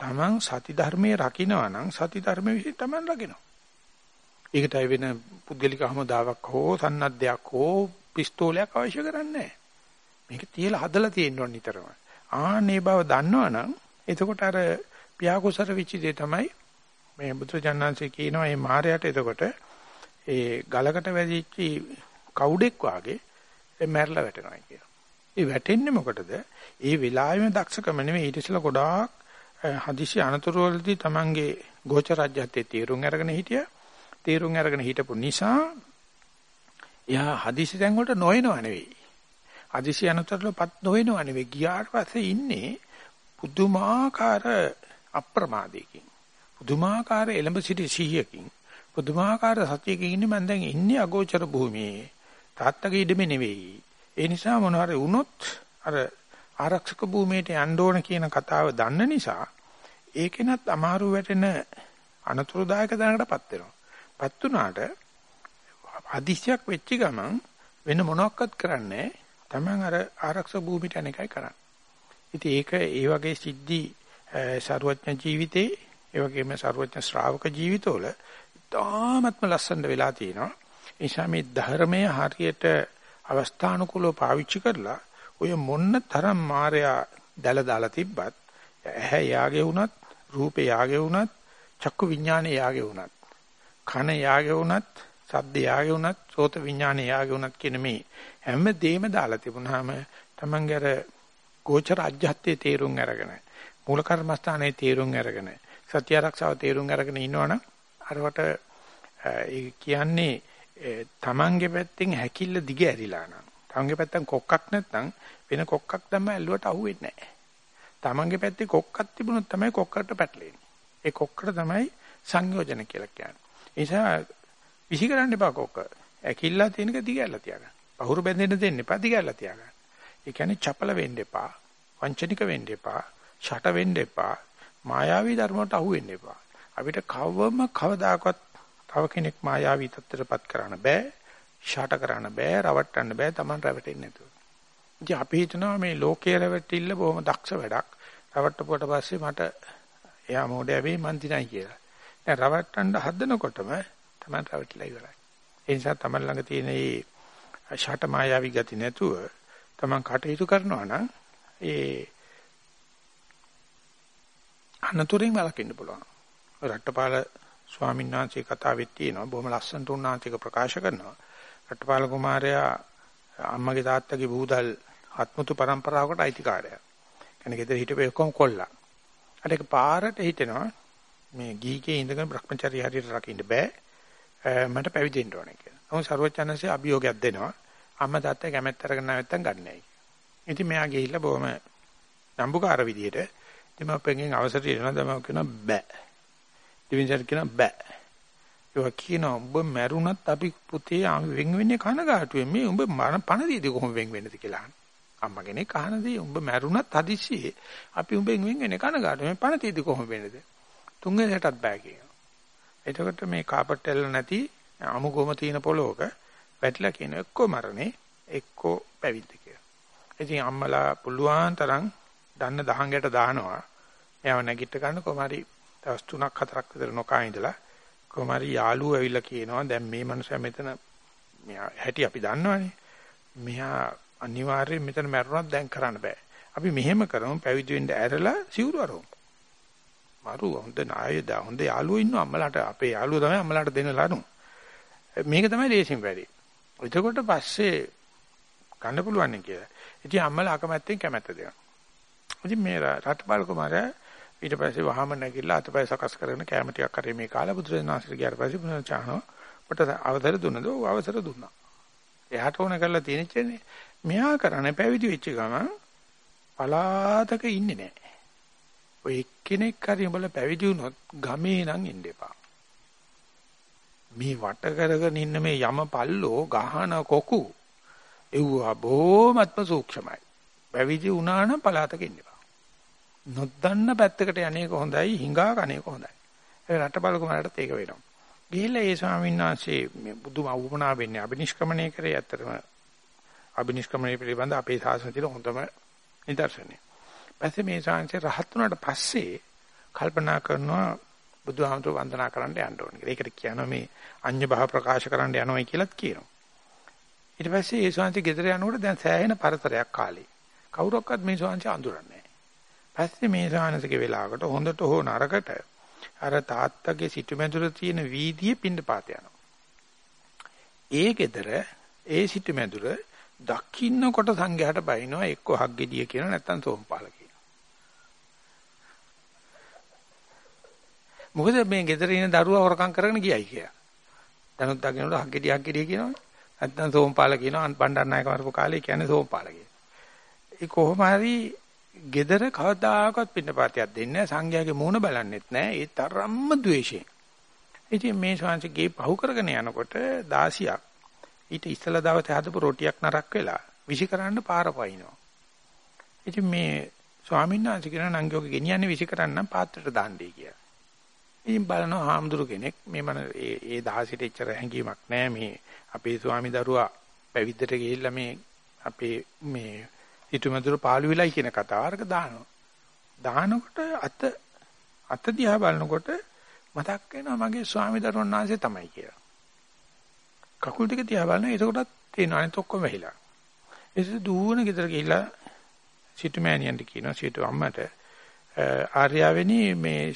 Speaker 1: තමන් සති ධර්මයේ රකින්නවා නම් සති ධර්මයේ විසින් තමන් රකින්නවා. ඒකටයි වෙන පුද්ගලික හමුදාවක් හෝ සන්නද්ධයක් හෝ පිස්තෝලයක් අවශ්‍ය කරන්නේ මේක තියලා හදලා තියෙන්න ඕන නිතරම. ආන්නේ බව දන්නවනම් එතකොට අර පියාකුසර විචිතේ තමයි මේ බුදුජානනාංශේ කියනවා මේ මායයට එතකොට ඒ ගලකට වැදිච්ච කවුඩෙක් වාගේ මැරලා වැටෙනවා කියලා. ඒ වැටෙන්නේ මොකටද? ඒ වෙලාවෙම දක්ෂකම නෙමෙයි ඊට ඉස්සෙල්ලා ගොඩාක් හදිසි අනතුරු වලදී Tamange ගෝචරජ්‍යත්තේ තීරුම් අරගෙන හිටියා. තීරුම් අරගෙන හිටපු නිසා එයා හදිසි තැන් වලට නොයනව නෙවෙයි. හදිසි අනතුරුලපත් නොයනව නෙවෙයි. ගියාට පස්සේ ඉන්නේ පුදුමාකාර අප්‍රමාදයකින්. පුදුමාකාර එළඹ සිටි සිහියකින්. පුදුමාකාර සත්‍යයකින් ඉන්නේ මම දැන් ඉන්නේ අගෝචර භූමියේ. තාත්තගේ ඉඩමේ නෙවෙයි. ඒ නිසා මොනවාරි වුණොත් අර ආරක්ෂක භූමියට යන්න ඕන කියන කතාව දන්න නිසා ඒකෙනත් අමාරු වැටෙන අනතුරුදායක දැනකටපත් වෙනවා. පත් වුණාට අදිශයක් වෙච්ච ගමන් වෙන මොනවත් කරන්නේ තමන් අර ආරක්ෂක භූමිට යන එකයි කරන්නේ. ඉතින් ඒක ඒ වගේ සිද්ධි ਸਰුවඥ ජීවිතේ ඒ වගේම ਸਰුවඥ ශ්‍රාවක ජීවිතවල තාමත්ම ලස්සනට වෙලා තියෙනවා. ඒ නිසා මේ ධර්මය හරියට අවස්ථානුකූලව පාවිච්චි කරලා ඔය මොන්න තරම් මායя දැල දාලා තිබ්බත් ඇහැ යාගේ වුණත් රූපේ යාගේ වුණත් චක්කු විඥානේ යාගේ වුණත් කන යාගේ වුණත් සද්ද යාගේ වුණත් සෝත විඥානේ යාගේ වුණත් කියන මේ හැම දෙයක්ම දාලා තිබුණාම තමන්ගේ අර ගෝචර අජ්ජත්තේ තේරුම් අරගෙන මූල කර්මස්ථානයේ තේරුම් අරගෙන සත්‍ය ආරක්ෂාව තේරුම් අරගෙන ඉන්නවනම් අරවට ඒ කියන්නේ තමන්ගේ පැත්තෙන් හැකිල්ල දිග ඇරිලා නම් තමන්ගේ පැත්තෙන් කොක්කක් නැත්නම් වෙන කොක්කක් දැම්ම ඇල්ලුවට අහුවෙන්නේ නැහැ. තමන්ගේ පැත්තේ කොක්කක් තිබුණොත් තමයි කොක්කට පැටලෙන්නේ. ඒ කොක්කට තමයි සංයෝජන කියලා කියන්නේ. ඒ නිසා විසි කරන්න එපා කොක්ක. ඇකිල්ලා තියෙනක දිගැල්ලා තියාගන්න. පහුරු බැඳෙන්න දෙන්න එපා දිගැල්ලා තියාගන්න. ඒ කියන්නේ චපල වෙන්න එපා. වංචනික වෙන්න එපා. ෂට වෙන්න එපා. මායාවී ධර්මවලට අහු වෙන්න එපා. අපිට කවම කවදාකවත් තව කෙනෙක් මායාවී තත්ත්වයටපත් කරන්න බෑ. ෂට කරන්න බෑ, රවට්ටන්න බෑ, Taman රැවටෙන්නේ නැතුව. ඉතින් අපි හිතනවා මේ ලෝකයේ රැවටිල්ල බොහොම දක්ෂ වැඩක්. රවට්ටපුවට පස්සේ මට එයා මොඩේ වෙයි මන් දිනයි කියලා. දැන් රවට්ටන්න හදනකොටම Taman රැවටිලා ඉවරයි. ඒ නිසා Taman ළඟ තියෙන මේ ෂට මායාවී ගති නැතුව Taman කටයුතු කරනවා නම් ඒ අනතුරින් වළකින්න පුළුවන්. රට්ටපාල ස්වාමීන් වහන්සේ කතාවෙත් තියෙනවා බොහොම ලස්සනට උන්වහන්සේක ප්‍රකාශ කරනවා. රට්ටපාල කුමාරයා අම්මගේ තාත්තගේ බූදල් ආත්මතු પરම්පරාවකට අයිතිකාරයා. කෙනෙක් ගෙදර හිටපේ ඔක්කොම කොල්ලා. අර ඒක පාරට හිටෙනවා මේ ගිහිගේ ඉඳගෙන Brahmacharya හරියට රකින්න බෑ. මට පැවිදි වෙන්න ඕනේ කියලා. නමුත් ਸਰවචනන්සේ අභියෝගයක් දෙනවා. අම්මා තාත්තා කැමැත්ත අරගෙන නැත්තම් ගන්නෑ. ඉතින් මෙයා ගිහිල්ලා බොහොම නම්බුකාර විදියට දෙමාපියන්ගෙන් අවසර දෙනවා තමයි කියනවා බෑ. දෙවියන්ට කියනවා බෑ. ඒක කියනවා උඹ මැරුණත් අපි පුතේ වෙන් වෙන්නේ කනගාටුවෙන් මේ උඹ පණ දීදී කොහොම වෙන් වෙන්නද කියලා අම්මා කෙනෙක් අහනදී උඹ මැරුණත් හදිස්සියේ අපි උඹෙන් වෙන් වෙන්නේ කනගාටුවෙන් පණ දීදී කොහොම වෙන්නද තුන්වෙනියටත් බෑ කියනවා. එතකොට මේ කාපට් එල්ල නැති අමුගොම තියෙන පොලෝක වැටිලා කියන එක්කෝ මරණේ එක්කෝ පැවිද්ද කියලා. ඉතින් අම්මලා පුළුවන් තරම් දන්න දහංගයට දානවා. එයාව නැගිට ගන්න කොමාරි දවස් 3ක් 4ක් විතර නොකා ඉඳලා කොමාරි යාළුවෝ ඇවිල්ලා කියනවා දැන් මේ මනුස්සයා මෙතන මෙයා හැටි අපි දන්නවනේ. මෙයා අනිවාර්යයෙන් මෙතන මැරුණත් දැන් කරන්න බෑ. අපි මෙහෙම කරමු පැවිදි වෙන්න ඇරලා සිවුරු අරමු. මරු හොඳ නායද හොඳ යාළුවෝ ඉන්නවා අම්මලාට අපේ යාළුවෝ තමයි අම්මලාට දෙන්න ලනු. මේක තමයි ලේසින් වැඩි. එතකොට පස්සේ ගන්න පුළුවන් නේ කියලා. ඉතින් අම්මලා අකමැත්තෙන් කැමැත්ත දෙනවා. ඉතින් මේ රටපාල කුමාරයා ඊට පස්සේ වහම නැගිටලා අතපය සකස් කරගෙන කැම ටිකක් කරේ මේ කාලා බුදුරජාණන්සේ ගියාට පස්සේ පුනචානෝ මට අවසර දුන්නද ඔව් අවසර දුන්නා. එයාට ඕන කරලා තියෙනච්චනේ මෙයා කරන්නේ පැවිදි වෙච්ච ගමන් පලාතක ඉන්නේ නැහැ. ඔය එක්කෙනෙක් හරි උඹලා පැවිදි වුණොත් ගමේ නම් ඉන්න එපා. මේ වට කරගෙන ඉන්න මේ යම පල්ලෝ ගහන කොකු එව්වා බොහොමත්ම සූක්ෂමයි. පැවිදි වුණා නම් පලාතක ඉන්න එපා. නොදන්න පැත්තකට යන්නේක හොඳයි, හිඟා කණේක හොඳයි. ඒ රටබල කුමාරටත් ඒක වෙනවා. ගිහිල්ලා ඒ ස්වාමීන් වහන්සේ මේ බුදුම වුණා වෙන්නේ අබිනිෂ්ක්‍මණය කරේ ඇත්තටම අබිනිෂ්ක්‍මණය පිළිබඳ අපේ ශාසනය තියෙන හොඳම නිදර්ශනය. පස්සේ මේ ශාංශේ රහත් වුණාට පස්සේ කල්පනා කරනවා බුදුහාමුදුරුවෝ වන්දනා කරන්න යන්න ඕනේ කියලා. ඒකට කියනවා මේ අඤ්ඤ භාව ප්‍රකාශ කරන්න යනවායි කියලාත් කියනවා. ඊට පස්සේ ඒ ස්වාමීන් ගෙදර යනකොට දැන් සෑහෙන පරතරයක් කාලේ. කවුරක්වත් මේ ස්වාමීන් අඳුරන්නේ නැහැ. පස්සේ මේ ස්වාමීන්ගේ වෙලාවකට හොඳට හෝ නරකට අර තාත්තගේ සිටුමැදුර තියෙන වීදියේ පින්නපාත යනවා. ඒ ගෙදර ඒ සිටුමැදුර දකින්නකොට සංඝයාට බයිනවා එක්ක හග්ගෙඩිය කියන නැත්නම් සෝම්පාල මොකද මේ ගෙදර ඉන්න දරුවා හොරකම් කරගෙන ගියයි කියලා. දැනුත් දකින්නට හක්ගෙඩි හක්ගෙඩි කියනවනේ. නැත්නම් සෝම්පාල කියනවා බණ්ඩාරනායක වරපු කාලේ කියන්නේ සෝම්පාල කියලා. ඒ කොහොම හරි ගෙදර කවදාකවත් පින්නපාතයක් දෙන්නේ නැහැ. සංඝයාගේ මූණ බලන්නෙත් නැහැ. ඒ තරම්ම ද්වේෂයෙන්. ඉතින් මේ ශාංශගේ පහු කරගෙන යනකොට 16ක් ඊට ඉස්සලා දවසේ හදපු රොටියක් නරක් වෙලා විසි කරන්න පාර පයින්නවා. ඉතින් මේ ස්වාමීන් වහන්සේ කියන නංගියෝගේ ගෙනියන්නේ විසි කරන්න පාත්‍රයට දාන්නයි කියලා. ඉතින් බලනවා හාමුදුරු කෙනෙක් මේ මන ඒ ඒ දහසට එච්චර හැංගීමක් නැහැ මේ අපේ ස්වාමි දරුවා පැවිද්දට ගිහිල්ලා මේ අපේ මේ ඊතුමදුර පාළු වෙලයි කියන කතාවරක දානවා. දානකොට අත අත දිහා බලනකොට මතක් වෙනවා මගේ ස්වාමි දරුවන් වහන්සේ තමයි කියලා. කකුල් ටික දිහා බලනවා එතකොටත් තියෙනවා අනිත ඔක්කොම වෙහිලා. ඒක දුවන ගෙදර ගිහිල්ලා සිටු මෑණියන්ට කියනවා සිටු අම්මට ආර්යාවෙනි මේ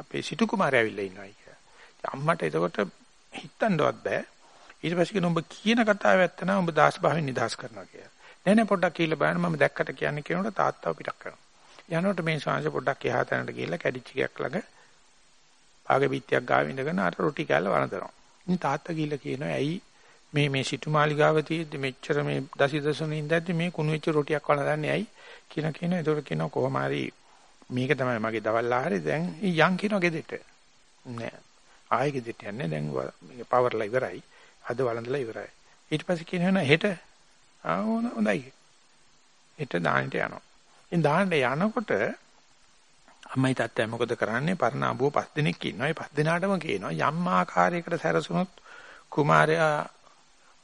Speaker 1: අපේ සිටු කුමාරයා ඇවිල්ලා ඉන්නවා කියලා. අම්මට එතකොට හිතන්නවත් බෑ. ඊට පස්සේ කියන උඹ කියන කතාව ඇත්ත නම් උඹ දාස් භාවයෙන් නිදහස් කරනවා කියලා. නෑ නෑ පොඩ්ඩක් කියලා බලන්න මම දැක්කට කියන්නේ කියනකොට තාත්තව පිටක් කරනවා. යනකොට මේ ශාංශ පොඩ්ඩක් එහා තැනට ගිහිල්ලා කැඩිච්ච එකක් ළඟ පාගෙ ගාව ඉඳගෙන අර රොටි කෑල්ල වළඳනවා. ඉතින් තාත්තා ගිහිල්ලා කියනවා ඇයි මේ මේ සිටුමාලිගාව තියෙද්දි මෙච්චර මේ දසිදසුනේ ඉඳද්දි මේ කුණු වෙච්ච රොටියක් වළඳන්නේ ඇයි කියන කියන ඒතකොට කියනවා කොහොම හරි මේක තමයි මගේ දවල් ආහාරය. දැන් යන් කියනවා ගෙදෙට නෑ. ආයෙ ගෙදෙට යන්නේ දැන් මේක පවර්ලා ඉවරයි. අද වළඳලා ඉවරයි. ඊට පස්සේ කියනවා හෙට ආ හොඳයි. හෙට දාන්නට යනවා. ඉතින් දාන්න යනකොට අම්මයි තාත්තයි මොකද කරන්නේ? පරණ අඹුව පස් දිනක් ඉන්නවා. ඒ පස් දිනාටම කියනවා යම් ආකාරයකට සැරසුනොත් කුමාරයා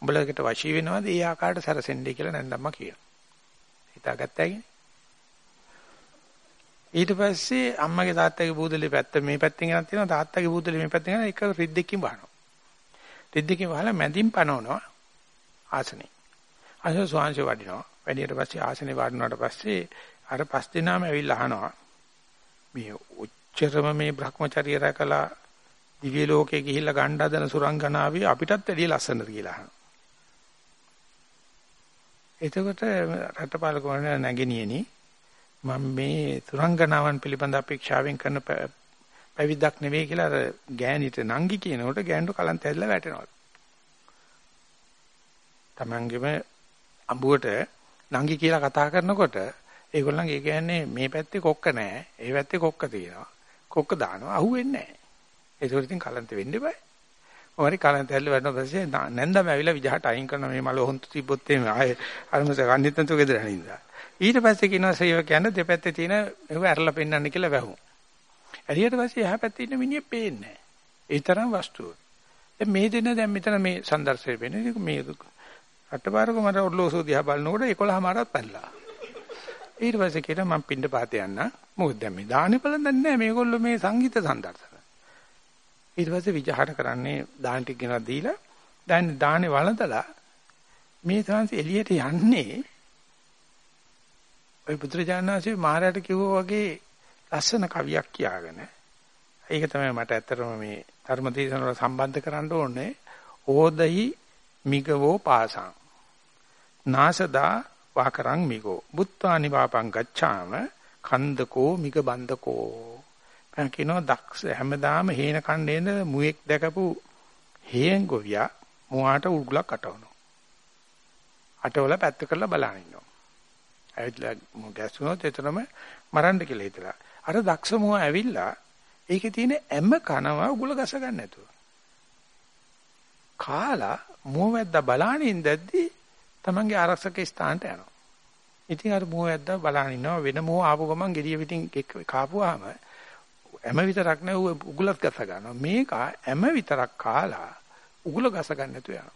Speaker 1: උඹලකට වශී වෙනවද? ඒ ආකාරයට සැරසෙන්නේ කියලා නැන්දම්ම කියනවා. හිතාගත්තා ඊට පස්සේ අම්මගේ තාත්තගේ බූදලේ පැත්ත මේ පැත්තෙන් ගෙනත් තියෙනවා තාත්තගේ බූදලේ මේ පැත්තෙන් ගෙනත් එක රිද්දකින් වහනවා. රිද්දකින් වහලා මැදින් පනවනවා ආසනේ. අසල ස්වාංශ වඩිනවා. වැඩියට පස්සේ ආසනේ වඩුණාට පස්සේ අර පස් දිනාම ඇවිල්ලා අහනවා මේ උච්චරම මේ Brahmacharya රැකලා දිව්‍ය ලෝකේ ගිහිල්ලා ගණ්ඩ හදන සුරංගනාවේ අපිටත් වැඩිය ලස්සනද කියලා අහනවා. එතකොට රටපාල කුමාරයා නැගිනියනි මම මේ සුරංගනාවන් පිළිබඳ අපේක්ෂාවෙන් කරන පැවිද්දක් නෙවෙයි කියලා අර ගෑණිට නංගි කියනකොට ගෑනට කලන්ත ඇදලා වැටෙනවා. Tamangeme අඹුවට නංගි කියලා කතා කරනකොට ඒගොල්ලන් ඒ කියන්නේ මේ පැත්තේ කොක්ක නැහැ. ඒ පැත්තේ කොක්ක තියෙනවා. කොක්ක දානවා අහුවෙන්නේ නැහැ. ඒක ඉතින් කලන්ත වෙන්න බෑ. මොහරි කලන්ත ඇල්ල වැඩන පස්සේ නැන්දම ඇවිල්ලා විජහට අයින් කරන මේ මල හොන්තු තිබ්බොත් එimhe ආයේ අරමුස කන්නේත් නැතුව ගෙදර හනින්දා. ඊට පස්සේ කියනවා සේවකයන් දෙපැත්තේ තියෙන ඒව ඇරලා පෙන්නන්න කියලා වැහුම්. ඇරියට පස්සේ එහා පැත්තේ ඉන්න මිනිහ පේන්නේ නැහැ. ඒ තරම් වස්තුව. දැන් මේ දෙන දැන් මෙතන මේ සන්දර්ශය වෙන්නේ මේ අටපාරක මට ඔර්ලෝසෝ දිහා බලනකොට 11 මාරක් පැනලා. ඊට පස්සේ කියනවා මම පින්ඩ පාතේ යන්න. මොකද දැන් මේ දාහනේ බලන්නේ නැහැ මේගොල්ලෝ මේ සංගීත සන්දර්ශන. ඊට පස්සේ විජහාර කරන්නේ දාන ටික ගෙනත් දීලා දැන් දානේ වළඳලා මේ සංස එළියට යන්නේ ඔය පුත්‍රජානනාංශේ මහරයට කිව්වා වගේ ලස්සන කවියක් කියාගෙන. ඒක තමයි මට ඇත්තටම මේ ධර්මදේශන වල සම්බන්ධ කරන්න ඕනේ. ඕදයි මිගවෝ පාසං. නාසදා වාකරං මිගෝ. බුත්වානි වාපං ගච්ඡාම කන්දකෝ මිග බන්දකෝ. මම කියනවා දක්ෂ හැමදාම හේන කණ්ඩේන මුවෙක් දැකපු හේන් ගොවියා මුවාට උගුලක් අටවනවා. අටවල පැත්ත කරලා බලන ඉන්නවා. ඇවිත්ලා ගැස්සුනොත් එතනම මරන්න කියලා හිතලා. අර දක්ෂ මුවා ඇවිල්ලා ඒකේ තියෙන හැම කනවා උගුල ගස ගන්න නැතුව. කාලා මුවවැද්දා බලන ඉඳද්දි තමන්ගේ ආරක්ෂක ස්ථානට යනවා. ඉතින් අර මුවවැද්දා බලන ඉන්නවා වෙන මුව ආපු ගමන් gediya පිටින් කාපුවාම හැම විතරක් නෑ උගුලත් ගස ගන්නවා. මේක හැම විතරක් කාලා උගුල ගස ගන්න නැතුව යනවා.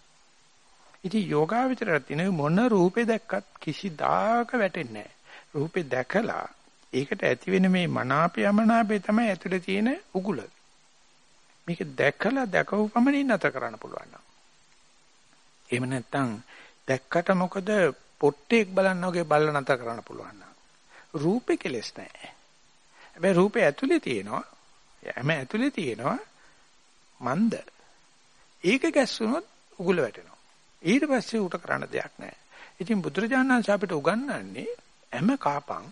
Speaker 1: ඉතින් යෝගාවචරයට තියෙන මොන රූපේ දැක්කත් කිසිදාක වැටෙන්නේ නෑ. රූපේ දැකලා ඒකට ඇති වෙන මේ මනාපයමනාපේ තමයි ඇතුලේ තියෙන උගුල. මේක දැකලා දැකව පමණින් නැතර කරන්න පුළුවන්. එහෙම නැත්නම් දැක්කට මොකද පොට්ටෙක් බලන්න වගේ බල්ල නැතර කරන්න පුළුවන්. රූපේ කෙලස් නැහැ. හැබැයි රූපේ ඇතුලේ තියෙනවා හැම ඇතුලේ තියෙනවා මන්ද. ඒක ගැස්සුනොත් උගුල වැටෙනවා. ඊට පස්සේ උට කරන්න දෙයක් නැහැ. ඉතින් බුදුරජාණන් වහන්සේ අපිට උගන්වන්නේ හැම කාපං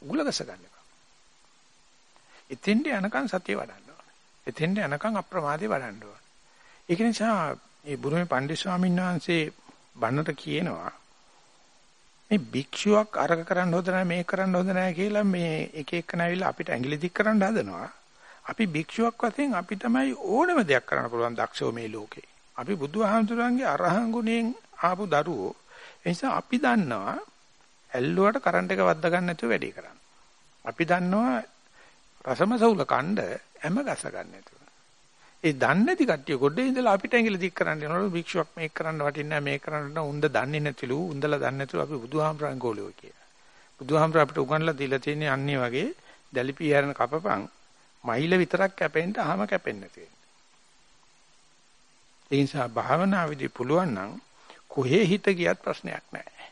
Speaker 1: උගුල ගස ගන්න එක. එතෙන්ට යනකම් සතිය වඩන්න ඕනේ. එතෙන්ට යනකම් අප්‍රමාදේ වඩන්න ඕනේ. ඒක නිසා මේ බුරුමේ පණ්ඩිත ස්වාමීන් වහන්සේ බණට කියනවා මේ භික්ෂුවක් අරක කරන්න හොඳ නැහැ මේක කරන්න හොඳ නැහැ කියලා මේ එක එක නැවිලා අපිට ඇඟිලි දික් කරන්න හදනවා. අපි භික්ෂුවක් වශයෙන් අපි තමයි ඕනම දෙයක් කරන්න පුළුවන් දක්ෂෝ මේ ලෝකේ. අපි බුදුහාමුදුරන්ගේ අරහන් ගුණයෙන් ආපු දරුවෝ. ඒ නිසා අපි දන්නවා ඇල්ලුවට කරන්ට් එක වද්දා ගන්න නැතුව වැඩේ කරන්න. අපි දන්නවා රසම සවුල කණ්ඩ හැම ගස ගන්න නැතුව. ඒ දන්නේ නැති කට්ටිය ගොඩේ ඉඳලා අපිට ඇඟිලි දික් කරන්න යනවලු භික්ෂුවක් මේක කරන්න වටින්නේ නැහැ මේක කරන්න උන්ද දන්නේ නැතිලු උන්දලා දන්නේ නැතිලු අපි බුදුහාමරන් ගෝලියෝ කියලා. බුදුහාමර අපිට උගන්ලා දීලා තියෙන්නේ අන්නේ වගේ දැලිපි හැරෙන කපපන් මයිල විතරක් කැපෙන්න ආම කැපෙන්නේ නැති වෙන්නේ. ඒ නිසා භාවනාවේදී පුළුවන් නම් කොහේ හිත ගියත් ප්‍රශ්නයක් නැහැ.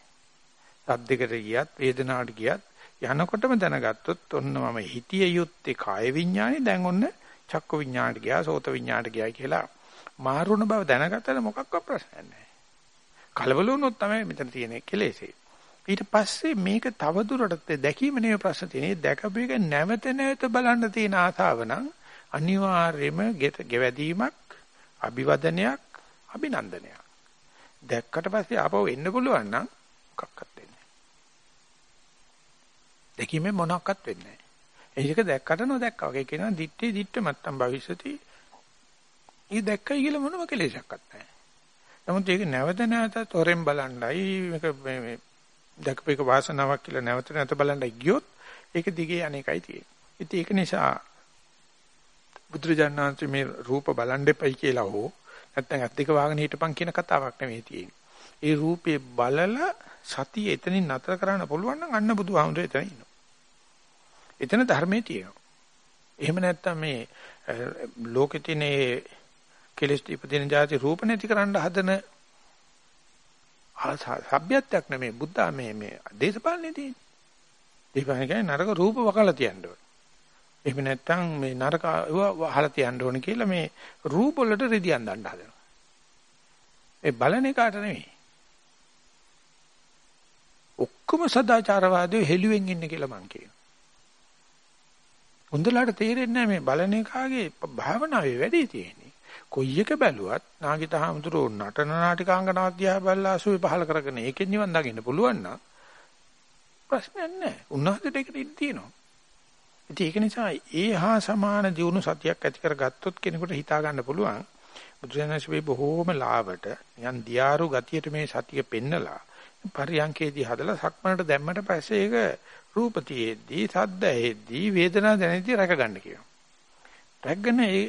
Speaker 1: සද්දයකට ගියත් වේදනාවට ගියත් යනකොටම දැනගත්තොත් ඔන්න මම හිතිය යුත්තේ කාය විඥානේ දැන් ඔන්න චක්ක විඥාණයට ගියා සෝත විඥාණයට ගියා කියලා මාරුණ බව දැනගත්තට මොකක්වත් ප්‍රශ්නයක් නැහැ. කලබල වුණොත් තමයි මෙතන තියෙන කෙලෙසේ. ඊට පස්සේ මේක තව දුරටත් දැකීම නෙවෙයි ප්‍රශ්න තියෙන්නේ. දැකපු එක නැවත නැවත බලන්න තියෙන ආසාව නම් අනිවාර්යයෙන්ම ගෙවැදීමක්, අභිවදනයක්, අභිනන්දනයක්. දැක්කට පස්සේ ආපහු එන්න පුළුවන් නම් මොකක්වත් වෙන්නේ නැහැ. දැකීමෙන් මොනක්වත් වෙන්නේ නැහැ. ඒක දැක්කට නොදැක්කා වගේ කියනවා දිත්තේ දිත්ත මත්තම් භවිෂති. ඊ දැක්කයි කියලා මොනම කෙලෙසක්වත් නැහැ. නමුත් ඒක නැවත නැවතත් හොරෙන් බලන්නයි මේක මේ දැකපේක වාසනාවක් කියලා නැවත නැවත බලන්න ගියොත් ඒක දිගේ අනේකයි තියෙන්නේ. ඉතින් ඒක නිසා බුදුරජාණන් වහන්සේ මේ රූප බලන් දෙපයි කියලා හෝ නැත්නම් ඇත් දෙක වහගෙන හිටපන් කියන කතාවක් නෙවෙයි තියෙන්නේ. ඒ රූපේ බලල සතිය එතනින් නතර කරන්න පුළුවන් නම් අන්න බුදුහාමුදුරේ එතන ඉන්නවා. එතන ධර්මයේ තියෙනවා. එහෙම නැත්නම් මේ ලෝකෙ තියෙන ඒ කෙලෙස් ඉපදින જાති රූප නැති කරන්න හදන සભ્યත්වයක් නෙමෙයි බුද්ධ මේ මේ දේශපාලනේ තියෙන්නේ. දේශපාලනේ කියන්නේ නරක රූප වකලා තියන්න ඕනේ. එහෙම නැත්නම් මේ නරක වහලා තියන්න ඕන කියලා මේ රූප වලට රෙදියන් දාන්න හදනවා. ඒ බලන එකට නෙමෙයි. ඔක්කොම සදාචාරවාදයේ හෙළුවෙන් ඉන්නේ කියලා මං කියනවා. හොඳලාට තේරෙන්නේ නැහැ මේ බලන එකාගේ භාවනාවේ වැඩි තියෙන්නේ. කොයි එක බැලුවත් නාගිත හාමුදුරුවෝ නටන නාටිකාංගනාවක් දිහා බලලා අසුවේ පහල කරගෙන ඒකෙන් නිවන් දකින්න පුළුවන් නම් ප්‍රශ්නයක් නැහැ. උන්වහන්සේට ඒකට ඉඩ තියෙනවා. ඉතින් ඒක නිසා ඒ හා සමාන දියුණු සතියක් ඇති කරගත්තොත් කෙනෙකුට හිතා ගන්න පුළුවන් බුදුසෙනස්වේ බොහෝම ලාවට නිකන් දියාරු ගතියට මේ සතිය පෙන්නලා පරියංකේදී හදලා සක්මනට දැම්මට පස්සේ ඒක රූපතියෙද්දී සද්දයෙද්දී වේදනාව දැනෙද්දී රැක ගන්න කියනවා. රැකගෙන ඒ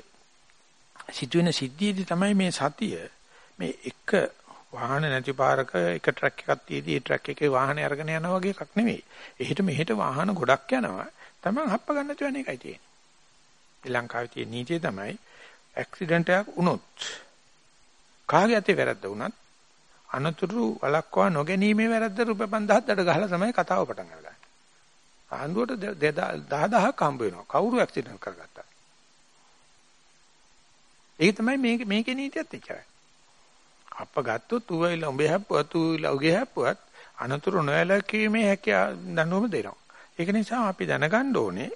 Speaker 1: සිදුවෙන සිද්ධියේදී තමයි මේ සතිය මේ එක වාහන නැති පාරක එක ට්‍රක් එකක් තියදී ඒ ට්‍රක් එකේ වාහනේ අරගෙන යනවා වගේ එකක් නෙවෙයි. එහෙට මෙහෙට වාහන ගොඩක් යනවා. Taman හප්ප ගන්න තුන එකයි තියෙන්නේ. ශ්‍රී ලංකාවේ තියෙන නීතිය තමයි ඇක්සිඩන්ට් එකක් වුණොත් කාගේ අතේ වැරද්ද වුණත් අනතුරු වළක්වා නොගැනීමේ වැරද්ද රුපියල් 5000කට ගහලා තමයි කතාව පටන් අරගන්නේ. ආණ්ඩුවට 10000ක් හම්බ වෙනවා. කවුරු ඇක්සිඩන්ට් කරගත්තා. ඒක තමයි මේක මේකේ නීතියත් එච්චරයි. අප්ප ගත්තොත් ඌවිල උඹේ හැප්පුවත් ඌවිල උගේ හැප්පුවත් අනතුරු නොයලකීමේ හැකියාව දඬුවම දෙනවා. ඒක නිසා අපි දැනගන්න ඕනේ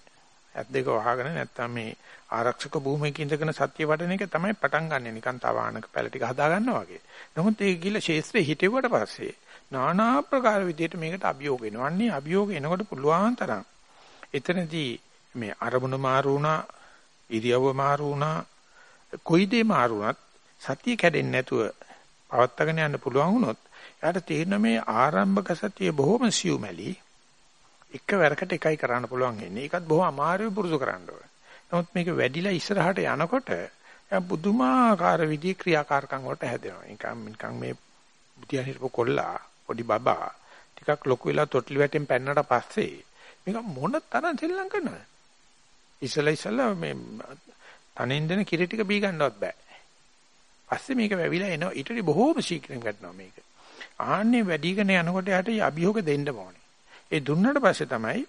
Speaker 1: ඇත් දෙක වහගෙන නැත්තම් මේ ආරක්ෂක භූමියක ඉඳගෙන සත්‍ය වඩන එක තමයි පටන් ගන්නෙ. නිකන් තවානක පැල ටික හදා ගන්නවා වගේ. නමුත් ඒක ගිහලා ශේස්ත්‍රයේ හිටෙව්වට පස්සේ নানা ආකාර විදිහට මේකට අභියෝග එනවන්නේ. අභියෝග එනකොට පුළුවන් තරම්. එතනදී මේ අරමුණ මාරු වුණා ඉරියව්ව මාරු වුණා කොයි දේ මාරුණත් සතිය කැඩෙන්නේ නැතුව පවත්වාගෙන යන්න පුළුවන් වුණොත් එයාට තේරෙන මේ ආරම්භක සතිය බොහොම සියුමැලි. එකවරකට එකයි කරන්න පුළුවන් ඉන්නේ. ඒකත් බොහොම අමාරුයි පුරුදු කරන්න ඕනේ. නමුත් මේක වැඩිලා ඉස්සරහට යනකොට එයා පුදුමාකාර විදිහේ ක්‍රියාකාරකම් වලට හැදෙනවා. නිකන් නිකන් මේ බුතිය හිටපු කොල්ලා පොඩි බබා ටිකක් ලොකු වෙලා තොටිලි වැටෙන් පැන්නට පස්සේ මේක මොන තරම් සෙල්ලම් කරනවද? ඉස්සලා ඉස්සලා මේ තනින් දෙන කිරි ටික බී ගන්නවත් බෑ. පස්සේ මේක වැවිලා එනවා ඊට වඩා බොහෝම ශීක්‍රයෙන් ගන්නවා මේක. ආන්නේ වැඩිගෙන යනකොට යට අභියෝග දෙන්න ඕනේ. ඒ දුන්නට පස්සේ තමයි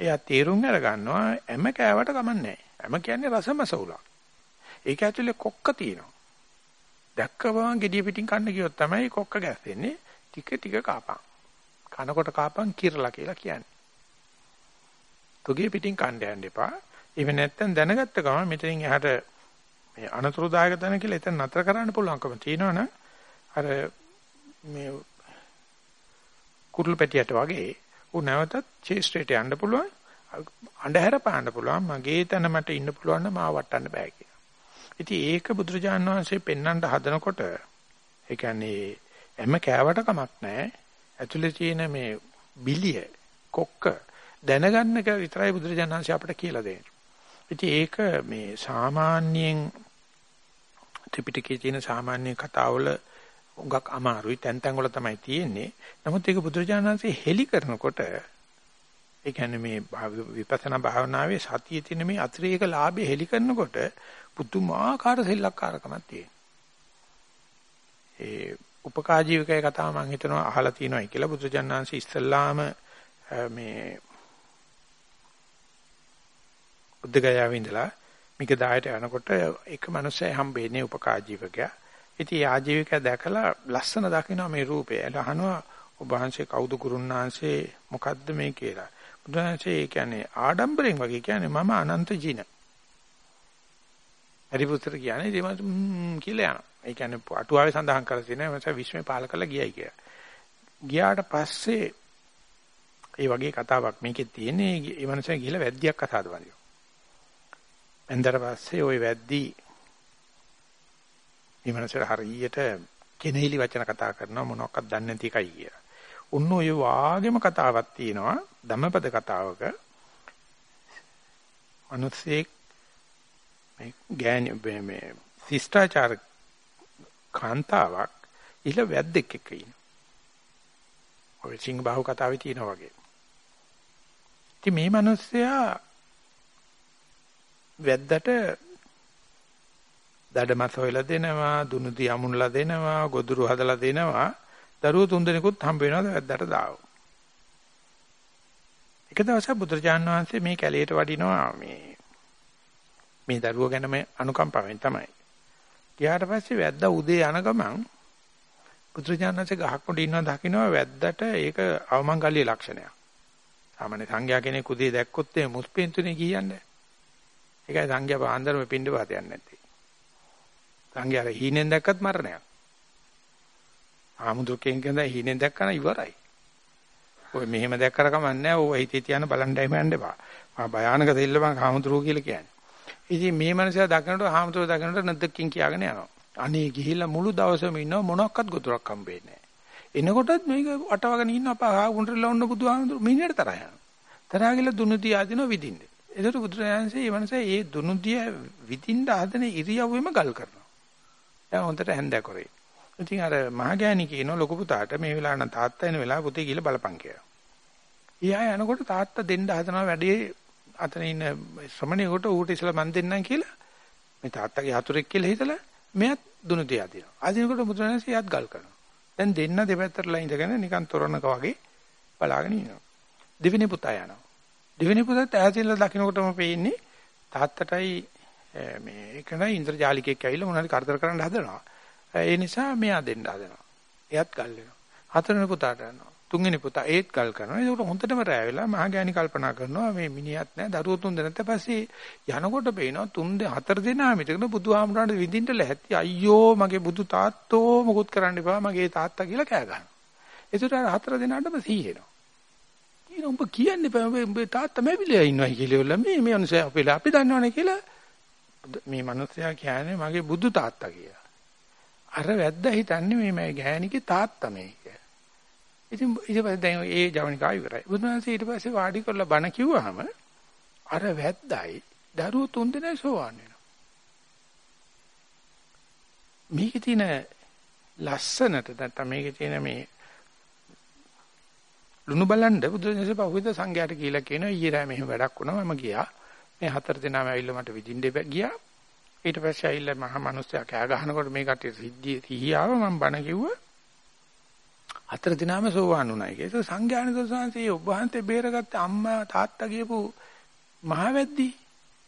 Speaker 1: එයා තීරුම් අර ගන්නවා හැම කෑවට කමන්නේ හැම කියන්නේ රසමසවුලක්. ඒක ඇතුලේ කොක්ක තියෙනවා. දැක්කවම gediya පිටින් කන්න ගියොත් තමයි කොක්ක ගැස්සෙන්නේ. ටික ටික කාපන්. කනකොට කාපන් කිරලා කියලා කියන්නේ. තුගේ පිටින් කන්න යන්න එපා. එහෙම නැත්නම් දැනගත්ත ගමන් මෙතනින් එහාට මේ අනතුරුදායක තැන කියලා එතන නතර කරන්න පුළුවන්කම තියෙනවනම් අර මේ කුරුළු පැටියට වගේ උ නැවතත් චේස්ට්‍රේට යන්න පුළුවන් අඳුර පාන්න පුළුවන් මගේ තැන මට ඉන්න පුළුවන් නම් මාව වටන්න බෑ කියලා. ඉතින් ඒක බුදුරජාණන් වහන්සේ පෙන්වන්න හදනකොට ඒ කියන්නේ හැම කෑවට කමක් නැහැ. ඇතුලේ තියෙන මේ බිලිය කොක්ක දැනගන්න එක විතරයි බුදුරජාණන් වහන්සේ අපිට කියලා දෙන්නේ. ඉතින් ඒක මේ සාමාන්‍යයෙන් ත්‍රිපිටකයේ තියෙන සාමාන්‍ය කතාවල උඟක් අමාරුයි තැන් තැන් වල තමයි තියෙන්නේ. නමුත් ඒක බුදුරජාණන්සේ හෙලි කරනකොට ඒ කියන්නේ මේ විපස්සනා භාවනාවේ සතියේ තියෙන මේ අතිරේක ලාභය හෙලි කරනකොට පුදුමාකාර සෙල්ලක්කාරකමක් තියෙනවා. ඒ උපකාජීවකයේ කතාව මම හිතනවා අහලා තියෙනවායි කියලා බුදුජානනාංශ ඉස්සල්ලාම මේ බුද්ධගයාවේ ඉඳලා මික දායට යනකොට එක මිනිස්සෙක් හම්බෙන්නේ උපකාජීවකයා. ඉතින් ආජීවකයා දැකලා ලස්සන දකින්න මේ රූපය. එළ අහනවා ඔබ වහන්සේ කවුද ගුරුන්නාංශේ මොකද්ද මේ කියලා. බුදුහන්සේ කියන්නේ ආඩම්බරෙන් වගේ කියන්නේ මම අනන්ත ජීන. හරිපුත්‍ර කියන්නේ ඉතින් කියලා යනවා. ඒ කියන්නේ අටුවාවේ සඳහන් කරලා තියෙනවා මම විශ්මය පාල කරලා ගියයි කියලා. ගියාට පස්සේ ඒ වගේ කතාවක් මේකේ තියෙන්නේ ඒ මනුස්සයා ගිහලා වැද්දියක් කතාද වගේ. එන්දර පස්සේ ওই වැද්දි මේ මනුස්සයා හරියට කෙනෙහිලි වචන කතා කරනවා මොනවක්වත් දන්නේ නැති එකයි කියලා. උන්න ඔය වාගේම කතාවක් තියෙනවා ධම්මපද කතාවක. මිනිස්සෙක් මේ ගෑණි මේ ශිෂ්ටාචාර කාන්තාවක් ඉල වැද්දෙක් එක්ක ඉන්නවා. ඔය සිංහ බාහුව කතාවේ තියෙනා වගේ. ඉතින් මේ මිනිස්සයා වැද්දට දඩමත් හොයලා දෙනවා, දුනුදි අමුණලා දෙනවා, ගොදුරු හදලා දෙනවා. දරුවෝ තුන්දෙනෙකුත් හම්බ වෙනවා වැද්දට දාව. එක දවසක් බුදුරජාන් වහන්සේ මේ කැලේට වඩිනවා මේ මේ දරුවෝ ගැනම අනුකම්පාවෙන් තමයි. ගියාට පස්සේ වැද්දා උදේ යන ගමන් පුත්‍රජානන්සේ ගහක් උඩ ඉන්නවා දකින්නවා වැද්දට ඒක අවමංගල්‍ය ලක්ෂණයක්. සාමාන්‍ය සංඝයා කෙනෙක් උදේ දැක්කොත් ඒ මුස්පෙන්තුනේ කියන්නේ. ඒකයි සංඝයා පාන්දරම පින්ඩ පාත යන්නේ නැත්තේ. සංඝයා හීනෙන් දැක්කත් මරණයක්. ආමුදුකෙන් කියන හීනෙන් දැක්කම ඉවරයි. ඔය මෙහෙම දැක්කර කමන්නේ ඔය හිතේ තියන බලන්නයි මයන්න එපා. මා භයානක දෙල්ල මං ආමුදුරෝ කියලා කියන්නේ. ඉතින් මේ මනුස්සයා දකිනකොට හාමුදුරුවෝ දකිනකොට නැද්දකින් කියාගෙන යනවා. අනේ ගිහිල්ලා මුළු දවසම ඉන්නව මොනක්වත් ගොතුරක් හම්බෙන්නේ නැහැ. එනකොටත් මේක අටවගෙන ඉන්න අපා හාමුදුරුවෝ ලවන්න බුදුහාමුදුරුවෝ මිනිහට තරහ යනවා. තරහ ගිහලා දුනුතිය ආදිනව විදින්න. ඒකට බුදුරජාණන්සේ මේ මනුස්සයා ඒ දුනුතිය විදින්න ආදන ඉරියව්වෙම ගල් කරනවා. දැන් හොඳට හැන්දෑ කරේ. ඉතින් අර මහගෑණි කියන ලොකු පුතාට මේ වෙලාව නම් තාත්තා එන වෙලාව පුතේ ගිහලා බලපන් කියලා. ඊයා යනකොට තාත්තා දෙන්න හදනවා වැඩේ අතන ඉන්න ශ්‍රමණේකට ඌට ඉස්සලා මන් දෙන්නම් කියලා මේ තාත්තගේ හතුරෙක් කියලා හිතලා මෙයත් දුනු තියා දෙනවා. අදිනකොට බුදුරජාණන්සේ යත් ගල් කරනවා. දැන් දෙන්න දෙපැත්තටලා ඉඳගෙන නිකන් තොරණක වගේ බලාගෙන ඉන්නවා. දෙවෙනි පුතා යනවා. දෙවෙනි පුතාත් ඈතින්ලා දකින්නකොටම පේන්නේ තාත්තටයි මේ එකනයි ඉන්ද්‍රජාලිකෙක් ඇවිල්ලා මොනවාරි කරදර කරන්න හදනවා. ඒ නිසා මෙයා දෙන්න හදනවා. එයත් ගල් වෙනවා. හතරවෙනි පුතාට යනවා. තුන්වෙනි පුතා ඒත් කල් කරනවා. ඒකට හොඳටම රෑ වෙලා මහගෑණි කල්පනා කරනවා මේ මිනිහත් නෑ දරුවෝ තුන් දෙනෙක් පස්සේ යනකොට පේනවා තුන් දෙ හතර දෙනා මිටකන බුදුහාමුදුරන්ට විඳින්න ලැහැත්ති අයියෝ මගේ බුදු තාත්තෝ මොකුත් කරන්න එපා මගේ තාත්තා කියලා කෑ ගන්නවා. ඒකට හතර දෙනාටම සීහෙනවා. ඊන උඹ කියන්නේ බෑ උඹ තාත්තා මැවිලා ඉන්නවයි කියලා මේ මේ අනුසය අපේ අපි දන්නවනේ කියලා මේ මිනිස්සයා කියන්නේ මගේ බුදු තාත්තා කියලා. අර වැද්දා හිතන්නේ මේ මගේ ගෑණිගේ තාත්තා මේ කියලා. ඉතින් ඊට පස්සේ දැන් ඒ ජවනිකා ඉවරයි. බුදුහන්සේ ඊට පස්සේ වාඩි කරලා බණ කිව්වහම අර වැද්දයි දරුවෝ තුන් දෙනා සෝවාන් වෙනවා. මේකේ තියෙන ලස්සනට නැත්නම් මේකේ තියෙන මේ ලුණු බලන්න බුදුන්සේ පහුවෙද සංඝයාට කියලා කියනවා ඊයේ රෑ මෙහෙම වැඩක් වුණා මම ගියා. මේ හතර දෙනාම ඇවිල්ලා මට විදින්න ගියා. ඊට පස්සේ ඇවිල්ලා මහා මිනිස්සයා කෑ ගහනකොට මේ කට්ටිය සිද්ධිය සිහියාව මම බණ කිව්වා. හතර දිනාම සෝවාන් වුණා ඒක. ඒක සංඥානික සංසී ඔබ වහන්සේ බේරගත්ත අම්මා තාත්තා කියපු මහවැද්දි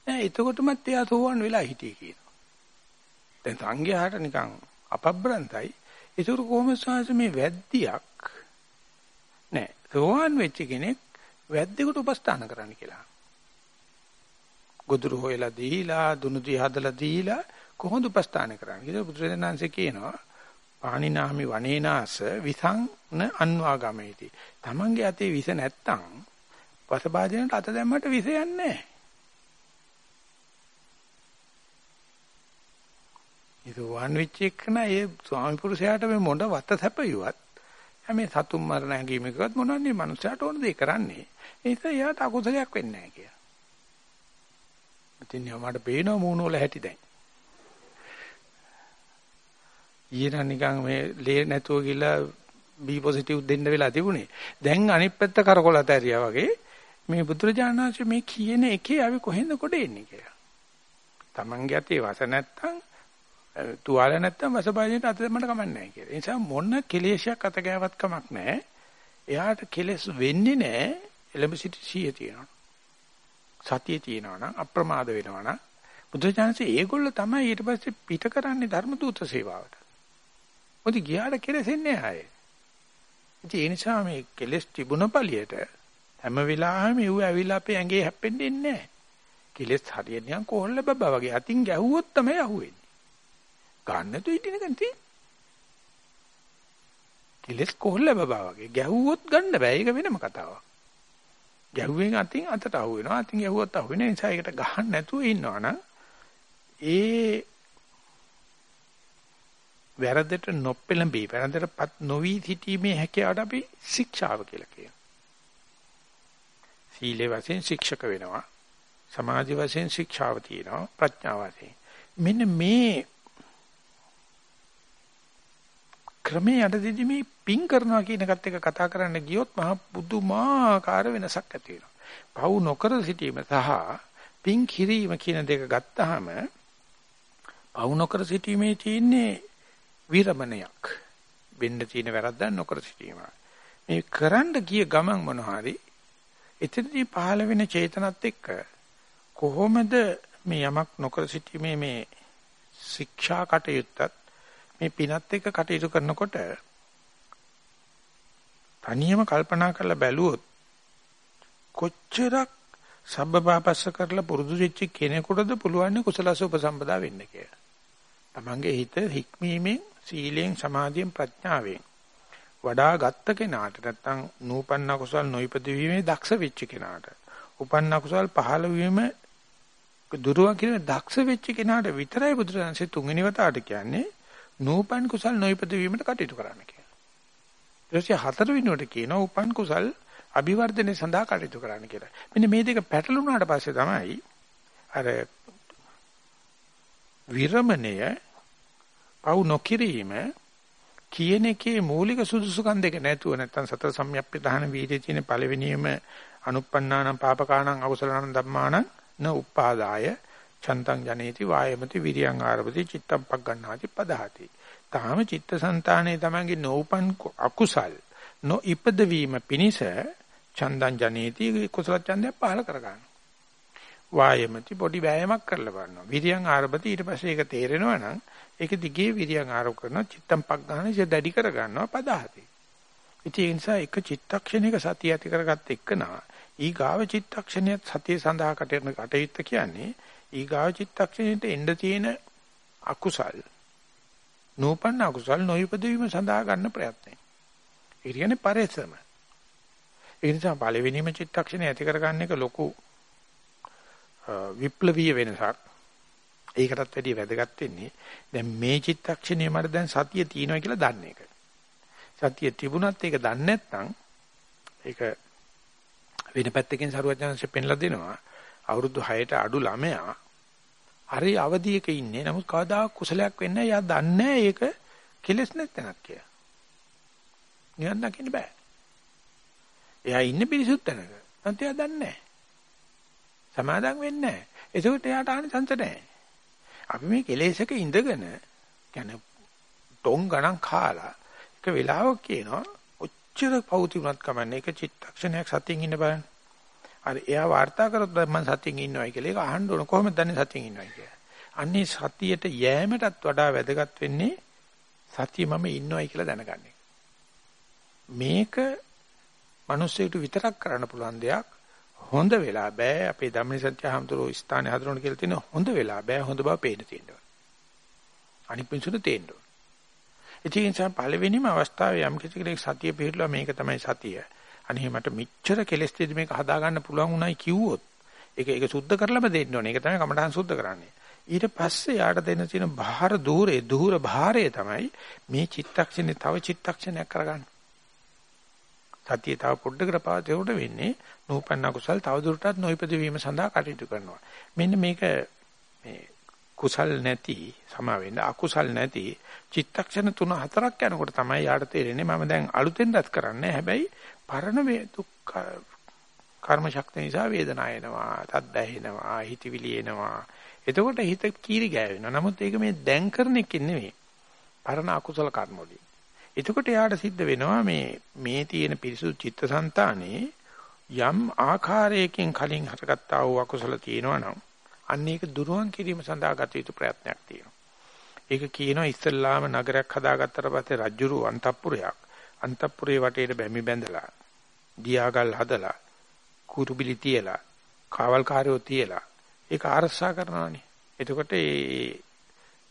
Speaker 1: නෑ එතකොටමත් එයා සෝවාන් වෙලා හිටියේ කියනවා. දැන් සංඝයාට නිකන් අපබ්‍රන්තයි. ඒක කොහොමද සංසී මේ වැද්දියක් නෑ සෝවාන් වෙච්ච කෙනෙක් වැද්දෙකුට උපස්ථාන කරන්න කියලා. ගොදුරු හොයලා දීලා දුනුදී හදලා දීලා කොහොමද උපස්ථාන කරන්නේ කියලා බුදුරජාණන්සේ කියනවා පාණිනාමි වනේනාස විසං න අන්වාගමේති. Tamange අතේ විස නැත්තම් වසභාජනට අත දැම්මට විස යන්නේ නැහැ. ඒක වන් වෙච්ච එකන ඒ ස්වාමි පුරුෂයාට මේ මොඩ වත සැපයුවත් හැම සතුම් මරණ හැංගීමකවත් මොනවන්නේ මනුස්සයාට ඕන දේ කරන්නේ. ඒක එයාට අකුසලයක් වෙන්නේ නැහැ කියලා. ඉතින් මට පේනවා මූණ වල හැටි දැන්. ඊයන නිකන් මේ ලේ නැතුව ගිහලා B පොසිටිව් දෙන්න වෙලා තිබුණේ. දැන් අනිත් පැත්ත කරකොලත ඇරියා වගේ මේ බුදුරජාණන් වහන්සේ මේ කියන එකේ අපි කොහෙන්ද කොට එන්නේ කියලා. Tamange අතේ වස නැත්තම් තුවාල නැත්තම් වසපාදිනේට අත දෙන්නට කමක් නැහැ කියලා. ඒ නිසා මොන කෙලේශයක් අත ගෑවත් කමක් නැහැ. එයාට කෙලස් වෙන්නේ නැහැ. එළඹ සිටි සිහිය තියෙනවා. සතිය තියෙනවා නම් අප්‍රමාද වෙනවා නම් බුදුචානන්සේ ඒගොල්ලෝ තමයි ඊට පස්සේ පිට කරන්නේ ධර්ම දූත සේවාවට. මොකද ගියාට කෙලෙසෙන්නේ ආයේ. ඉතින් ඒ නිසා මේ කෙලස් තිබුණ පළියට හැම වෙලාවෙම ඌ ඇවිල්ලා අපේ ඇඟේ හැප්පෙන්නේ නැහැ. කෙලස් හරියට නිකන් කොහොල්ල බබා වගේ අතින් ගැහුවොත් තමයි අහුවෙන්නේ. ගන්න තු ඉටිනකන් තියෙන්නේ. කෙලස් කොහොල්ල බබා වගේ ගැහුවොත් ගන්න බෑ. ඒක වෙනම කතාවක්. ගැහුවෙන් අතින් අතට අහු වෙනවා. අතින් ගැහුවොත් අහු වෙන නිසා ඒකට ගහන්න නැතුව ඉන්නවනම් ඒ වැරදට නොපෙළඹී වැරදටපත් නොවි සිටීමේ හැකියාවට අපි ශික්ෂාව කියලා කියනවා. සීලේ වශයෙන් ශික්ෂක වෙනවා. සමාධි වශයෙන් ශික්ෂාව තියෙනවා. ප්‍රඥාව වශයෙන්. මෙන්න මේ ක්‍රමයේ යටදී මේ පිං කරනවා කියන එකත් එක කතා කරන්න ගියොත් මහ පුදුමාකාර වෙනසක් ඇති වෙනවා. පව් නොකර සිටීම සහ පිං කිරීම කියන දෙක ගත්තාම පව් නොකර සිටීමේ තියෙන්නේ විරමණයක්. වෙන්න තියෙන වැරද්දක් නොකර සිටීම. මේ කරන්න ගිය ගමන් මොන හරි එතනදී පහළ වෙන චේතනත් එක්ක කොහොමද මේ යමක් නොකර සිටීමේ මේ ශික්ෂා කටයුත්තත් මේ පිනත් එක්ක කටයුතු කරනකොට තනියම කල්පනා කරලා බැලුවොත් කොච්චරක් සබ්බපාපස්ස කරලා පුරුදු වෙච්ච කෙනෙකුටද පුළුවන් කුසලස උපසම්පදා වෙන්න කියලා. තමන්ගේ හිත හික්මීමෙන් සීලෙන් සමාධියෙන් ප්‍රඥාවෙන් වඩා ගත්ත කෙනාට නැත්තම් නූපන්න කුසල් නොයිපද වීමේ දක්ෂ වෙච්ච කෙනාට උපන්න කුසල් පහළ වීම දුරුවා කියන දක්ෂ වෙච්ච කෙනාට විතරයි බුදුරජාන්සේ තුන්වෙනි වතාවට කියන්නේ නූපන් කුසල් නොයිපද වීමට කටයුතු කරන්න කියලා. ඊට පස්සේ හතර වෙනුවට කියනවා උපන් කුසල් අභිවර්ධනය සඳහා කටයුතු කරන්න කියලා. මෙන්න මේ දෙක පැටලුණාට පස්සේ තමයි අර විරමණය පවු නොකිරීම කියන එකේ මූලික සුදුසුකම් දෙක නැතුව නැත්තම් සතර සම්‍යක්ප්‍රධාන වීර්යයේ තියෙන පළවෙනියම අනුප්පන්නානම් පාපකානම් අකුසලානම් ධම්මානම් න උපාදාය චන්තං ජනේති වායමති විරියං ආරභති චිත්තම් පග්ගණ්ණාති පදහති. තාම චිත්තසංතානයේ තමන්ගේ නොඋපන් අකුසල් නොඉපද වීම පිණිස චන්දං ජනේති කුසල ඡන්දය පහල කරගන්න. වායමති පොඩි වෑයමක් කරලා බලනවා. විරියං ආරභති ඊට පස්සේ ඒක තේරෙනවා නම් ඒක දිගේ විරියන් ආරෝප කරනවා චිත්තම් පග්ගහන ඉත දැඩි කර ගන්නවා පදහති. ඉතින් ඒ නිසා එක චිත්තක්ෂණයක සතිය ඇති කරගත්ත එක්කනා ඊගාව චිත්තක්ෂණයත් සතිය සඳහා කටයුතු කටයුත්ත කියන්නේ ඊගාව චිත්තක්ෂණයට එන්න තියෙන අකුසල් නූපන්න අකුසල් නොයිපද වීම සඳහා ගන්න ප්‍රයත්නය. ඒ කියන්නේ පරිශ්‍රම. ඒ නිසා පළවෙනිම චිත්තක්ෂණය ඇති කරගන්න එක ලොකු විප්ලවීය වෙනසක්. ඒකටත් වැඩිය වැදගත් වෙන්නේ දැන් මේ චිත්තක්ෂණය මට දැන් සතිය තියෙනවා කියලා දන්න එක. සතිය තිබුණත් ඒක දන්නේ නැත්නම් ඒක වෙන පැත්තකින් සරුවචනංශ පෙන්ලා දෙනවා. අවුරුදු 6ට අඩු ළමයා හරි අවදියක ඉන්නේ. නමුත් කවදා කුසලයක් වෙන්නේ නැහැ. එයා දන්නේ ඒක කෙලස් නැත්තනක් කියලා. නිවන් දකින්න බෑ. එයා ඉන්නේ පිරිසුත් තැනක. නැත්නම් එයා දන්නේ නැහැ. සමාදම් වෙන්නේ නැහැ. ඒකට එයාට ආනිසංස නැහැ. අපි මේ කෙලෙසක ඉඳගෙන කියන්නේ ඩොං ගණන් කාලා එක වෙලාවක කියනවා ඔච්චර පෞතිුණත් කමන්නේ එක චිත්තක්ෂණයක් සතියින් ඉන්න බලන්න. අර එයා වාර්තා කරොත් මම සතියින් ඉන්නවයි කියලා ඒක අහන්න ඕන කොහොමද දන්නේ සතියින් ඉන්නවයි කියලා. අන්නේ සතියට යෑමටත් වඩා වැදගත් වෙන්නේ සතිය මම ඉන්නවයි කියලා දැනගන්න මේක මිනිස්සුන්ට විතරක් කරන්න පුළුවන් දෙයක්. හොඳ වෙලා බෑ අපේ ධම්මනි සත්‍ය හම්තුරෝ ස්ථානේ හදරන කියලා තියෙන හොඳ වෙලා බෑ හොඳ බව පේන්න තියෙනවා. අනික් මිනිසුන්ට තේන්න ඕන. ඒ නිසා පළවෙනිම අවස්ථාවේ යම් කිසි කෙනෙක් සතිය පිළිබඳව මේක තමයි සතිය. අනේ මට මෙච්චර කෙලස් දෙදි මේක හදාගන්න පුළුවන් උනායි කිව්වොත් ඒක ඒක සුද්ධ කරලම දෙන්න ඕනේ. ඒක තමයි කමඨහන් සුද්ධ කරන්නේ. ඊට පස්සේ යාට දෙන්න තියෙන බාහිර දූරේ දුර භාරය තමයි මේ චිත්තක්ෂණේ තව චිත්තක්ෂණයක් කරගන්න. සතිය තව පොඩ්ඩකට පාදේකට වෙන්නේ නූපන්න කුසල් තවදුරටත් නොයිපද වීම සඳහා කටයුතු කරනවා. මෙන්න මේක මේ කුසල් නැති සමා වෙන්න අකුසල් නැති චිත්තක්ෂණ තුන හතරක් යනකොට තමයි යාට තේරෙන්නේ මම දැන් අලුතෙන් රත් කරන්නේ හැබැයි පරණ වේ දුක්ඛ කර්ම ශක්තිය නිසා වේදනාව එනවා, තත් දැහෙනවා, හිතවිලි එනවා. එතකොට හිත කීරි ගෑවෙනවා. නමුත් ඒක මේ දැන් කරන එකෙන් නෙවෙයි. පරණ අකුසල කර්ම වලින්. එතකොට යාට සිද්ධ වෙනවා මේ මේ තියෙන පිරිසුදු චිත්තසංතානේ යම් ආකාරයකින් කලින් හටගත්තා වූ අකුසල තියෙනවා නම් අන්න ඒක දුරුවන් කිරීම සඳහා ගත යුතු ප්‍රයත්නයක් තියෙනවා. ඒක කියනවා ඉස්සල්ලාම නගරයක් හදාගත්තට පස්සේ රජුරු අන්තපුරයක් අන්තපුරේ වටේට බැමි බැඳලා දියාගල් හදලා කුරුබිලි තියලා කාවල්කාරයෝ තියලා ඒක ආරක්ෂා කරනවානේ. එතකොට ඒ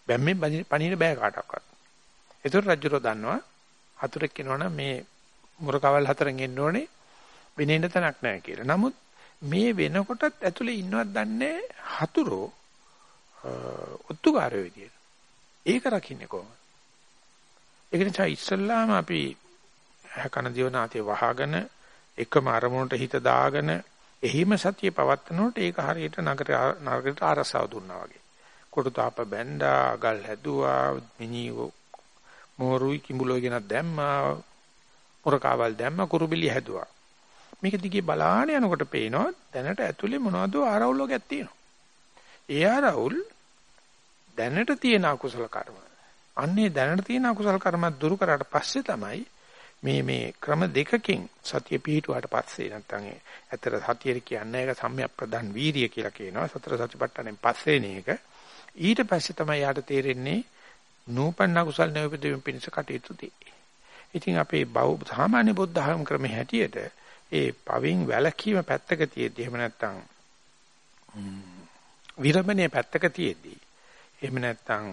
Speaker 1: බැම්මෙන් පණින බෑ කාටවත්. ඒතර රජුරෝ දන්නවා හතුරෙක් කෙනවනම් මේ මුරකවල් හතරෙන් එන්න ඕනේ වෙනෙන්න තැනක් නැහැ කියලා. නමුත් මේ වෙනකොටත් ඇතුලේ ඉන්නවත් දන්නේ හතුරෝ ඔත්තුකාරයෝ විදියට. ඒක රකින්නේ කොහොමද? ඒක නිසා ඉස්සල්ලාම අපි කන දිවනාතේ වහගෙන එකම අරමුණට හිත දාගෙන එහිම සතිය පවත්නකොට ඒක හරියට නගර නගරයට ආරසාව දුන්නා වගේ. කොටුතාප බැන්දා, අගල් හැදුවා, මිනිව මෝරුයි කිඹුලෝ ගෙනත් දැම්මා, මුරකාවල් දැම්මා, කුරුබිලි හැදුවා. මේක දිගේ බලාන යනකොට පේනවා දැනට ඇතුලේ මොනවද ආරවුල් වර්ගයක් තියෙනවා. ඒ ආරවුල් දැනට තියෙන අකුසල කර්ම. අන්නේ දැනට තියෙන අකුසල කර්ම දුරු කරාට පස්සේ තමයි මේ මේ ක්‍රම දෙකකින් සතිය පිහිටුවාට පස්සේ නැත්නම් ඇත්තට සතිය කියන්නේ ඒක සම්‍යක් ප්‍රදාන් වීරිය කියලා කියනවා සතර සතිපට්ඨානෙන් පස්සේ නේක ඊට පස්සේ තමයි යාට තේරෙන්නේ නූපන්න කුසල් නැවපදෙමින් පිණිස කටයුතු දෙයි. ඉතින් අපේ බෞද්ධ සාමාන්‍ය බුද්ධ ධර්ම ක්‍රමයේ හැටියට ඒ පවින් වැලකීම පැත්තක තියෙද්දි එහෙම නැත්නම් විරමණය පැත්තක තියෙද්දි එහෙම නැත්නම්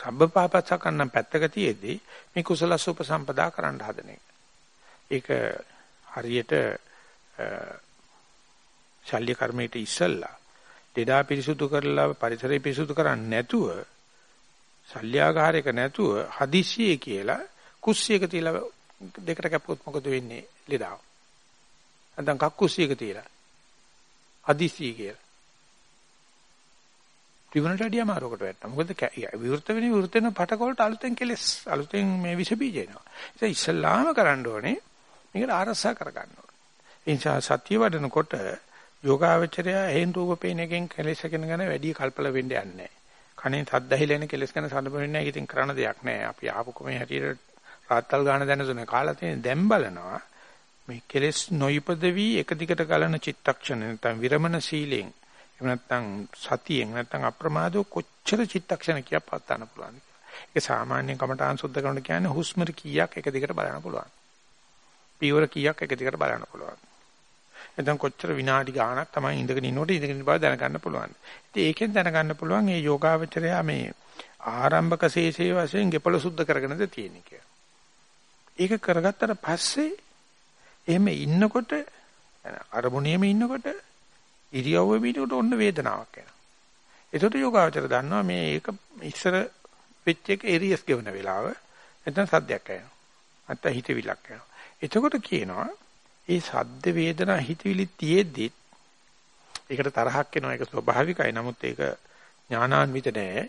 Speaker 1: සබ්බපාපච්චකන්නම් පැත්තක තියෙද්දි මේ කුසල සුපසම්පදා කරන්න හදන එක. ඒක හරියට ශල්‍ය කර්මයට ඉස්සල්ලා දෙදා පිරිසුදු කරලා පරිසරය පිරිසුදු කරන්නේ නැතුව ශල්‍යාගාරයක නැතුව හදිස්සියේ කියලා කුස්සියක තියලා දෙකට කැපුවොත් මොකද වෙන්නේ ලෙඩාව නැත්නම් කක්කුස්සියක තියලා හදිස්සිය කියලා ත්‍රිවණට අඩිය මාරුවකට වැටෙනවා. මොකද විවෘත වෙන විවෘත වෙන පටකොලට අලුතෙන් කෙලස් අලුතෙන් මේ විස බීජ එනවා. ඒක ඉස්සල්ලාම කරන්න ඕනේ මේකට ආරසා කරගන්න ඕනේ. ඒ නිසා සත්‍ය වඩනකොට යෝගාවචරය හේන් රූප පේන එකෙන් කෙලෙසගෙන ගැන වැඩි කල්පල වෙන්න යන්නේ නැහැ. කනේ සද්ද ඇහිලෙන කෙලස් ගැන සම්බන්ධ නැහැ. ඉතින් කරන්න දෙයක් නැහැ. අපි ආපු කොමේ හැටියට රාත්තල් ගාන දැනසුනේ කාලා තියෙන දැන් බලනවා මේ කෙලස් නොයිපද වී එක දිගට ගලන චිත්තක්ෂණ නැත්නම් විරමණ සීලෙන් එහෙම නැත්නම් සතියෙන් නැත්නම් අප්‍රමාදව කොච්චර චිත්තක්ෂණ කියක් පවත්වන්න පුළුවන්ද ඒක සාමාන්‍ය කමඨාන් සුද්ධ කරනකොට කියන්නේ හුස්මර කීයක් එක දිගට බලන්න පුළුවන්. පීවර කීයක් එක දිගට බලන්න පුළුවන්. එතන කොච්චර විනාඩි ගාණක් තමයි ඉඳගෙන ඉන්නකොට ඉඳගෙන ඉන්න බව දැනගන්න පුළුවන්. ඉතින් ඒකෙන් දැනගන්න පුළුවන් මේ යෝගාවචරය මේ ආරම්භක ශේෂයේ වශයෙන් ගෙපල සුද්ධ කරගෙනද තියෙන්නේ කියලා. ඒක කරගත්තට පස්සේ එහෙම ඉන්නකොට අරමුණේම ඉන්නකොට ඉරියව්වෙ පිටුට ඔන්න වේදනාවක් එනවා. ඒකට යෝගාවචර දන්නවා මේ ඒක ඉස්සර වෙච්ච එක එරියස් ගෙවන වෙලාව නැත්නම් සද්දයක් එනවා. නැත්නම් හිතවිලක් එනවා. එතකොට කියනවා ඒ සද්ද වේදනා හිතවිලි තියෙද්දි ඒකට තරහක් එනවා ඒක ස්වභාවිකයි. නමුත් ඒක ඥානාන්විත නෑ.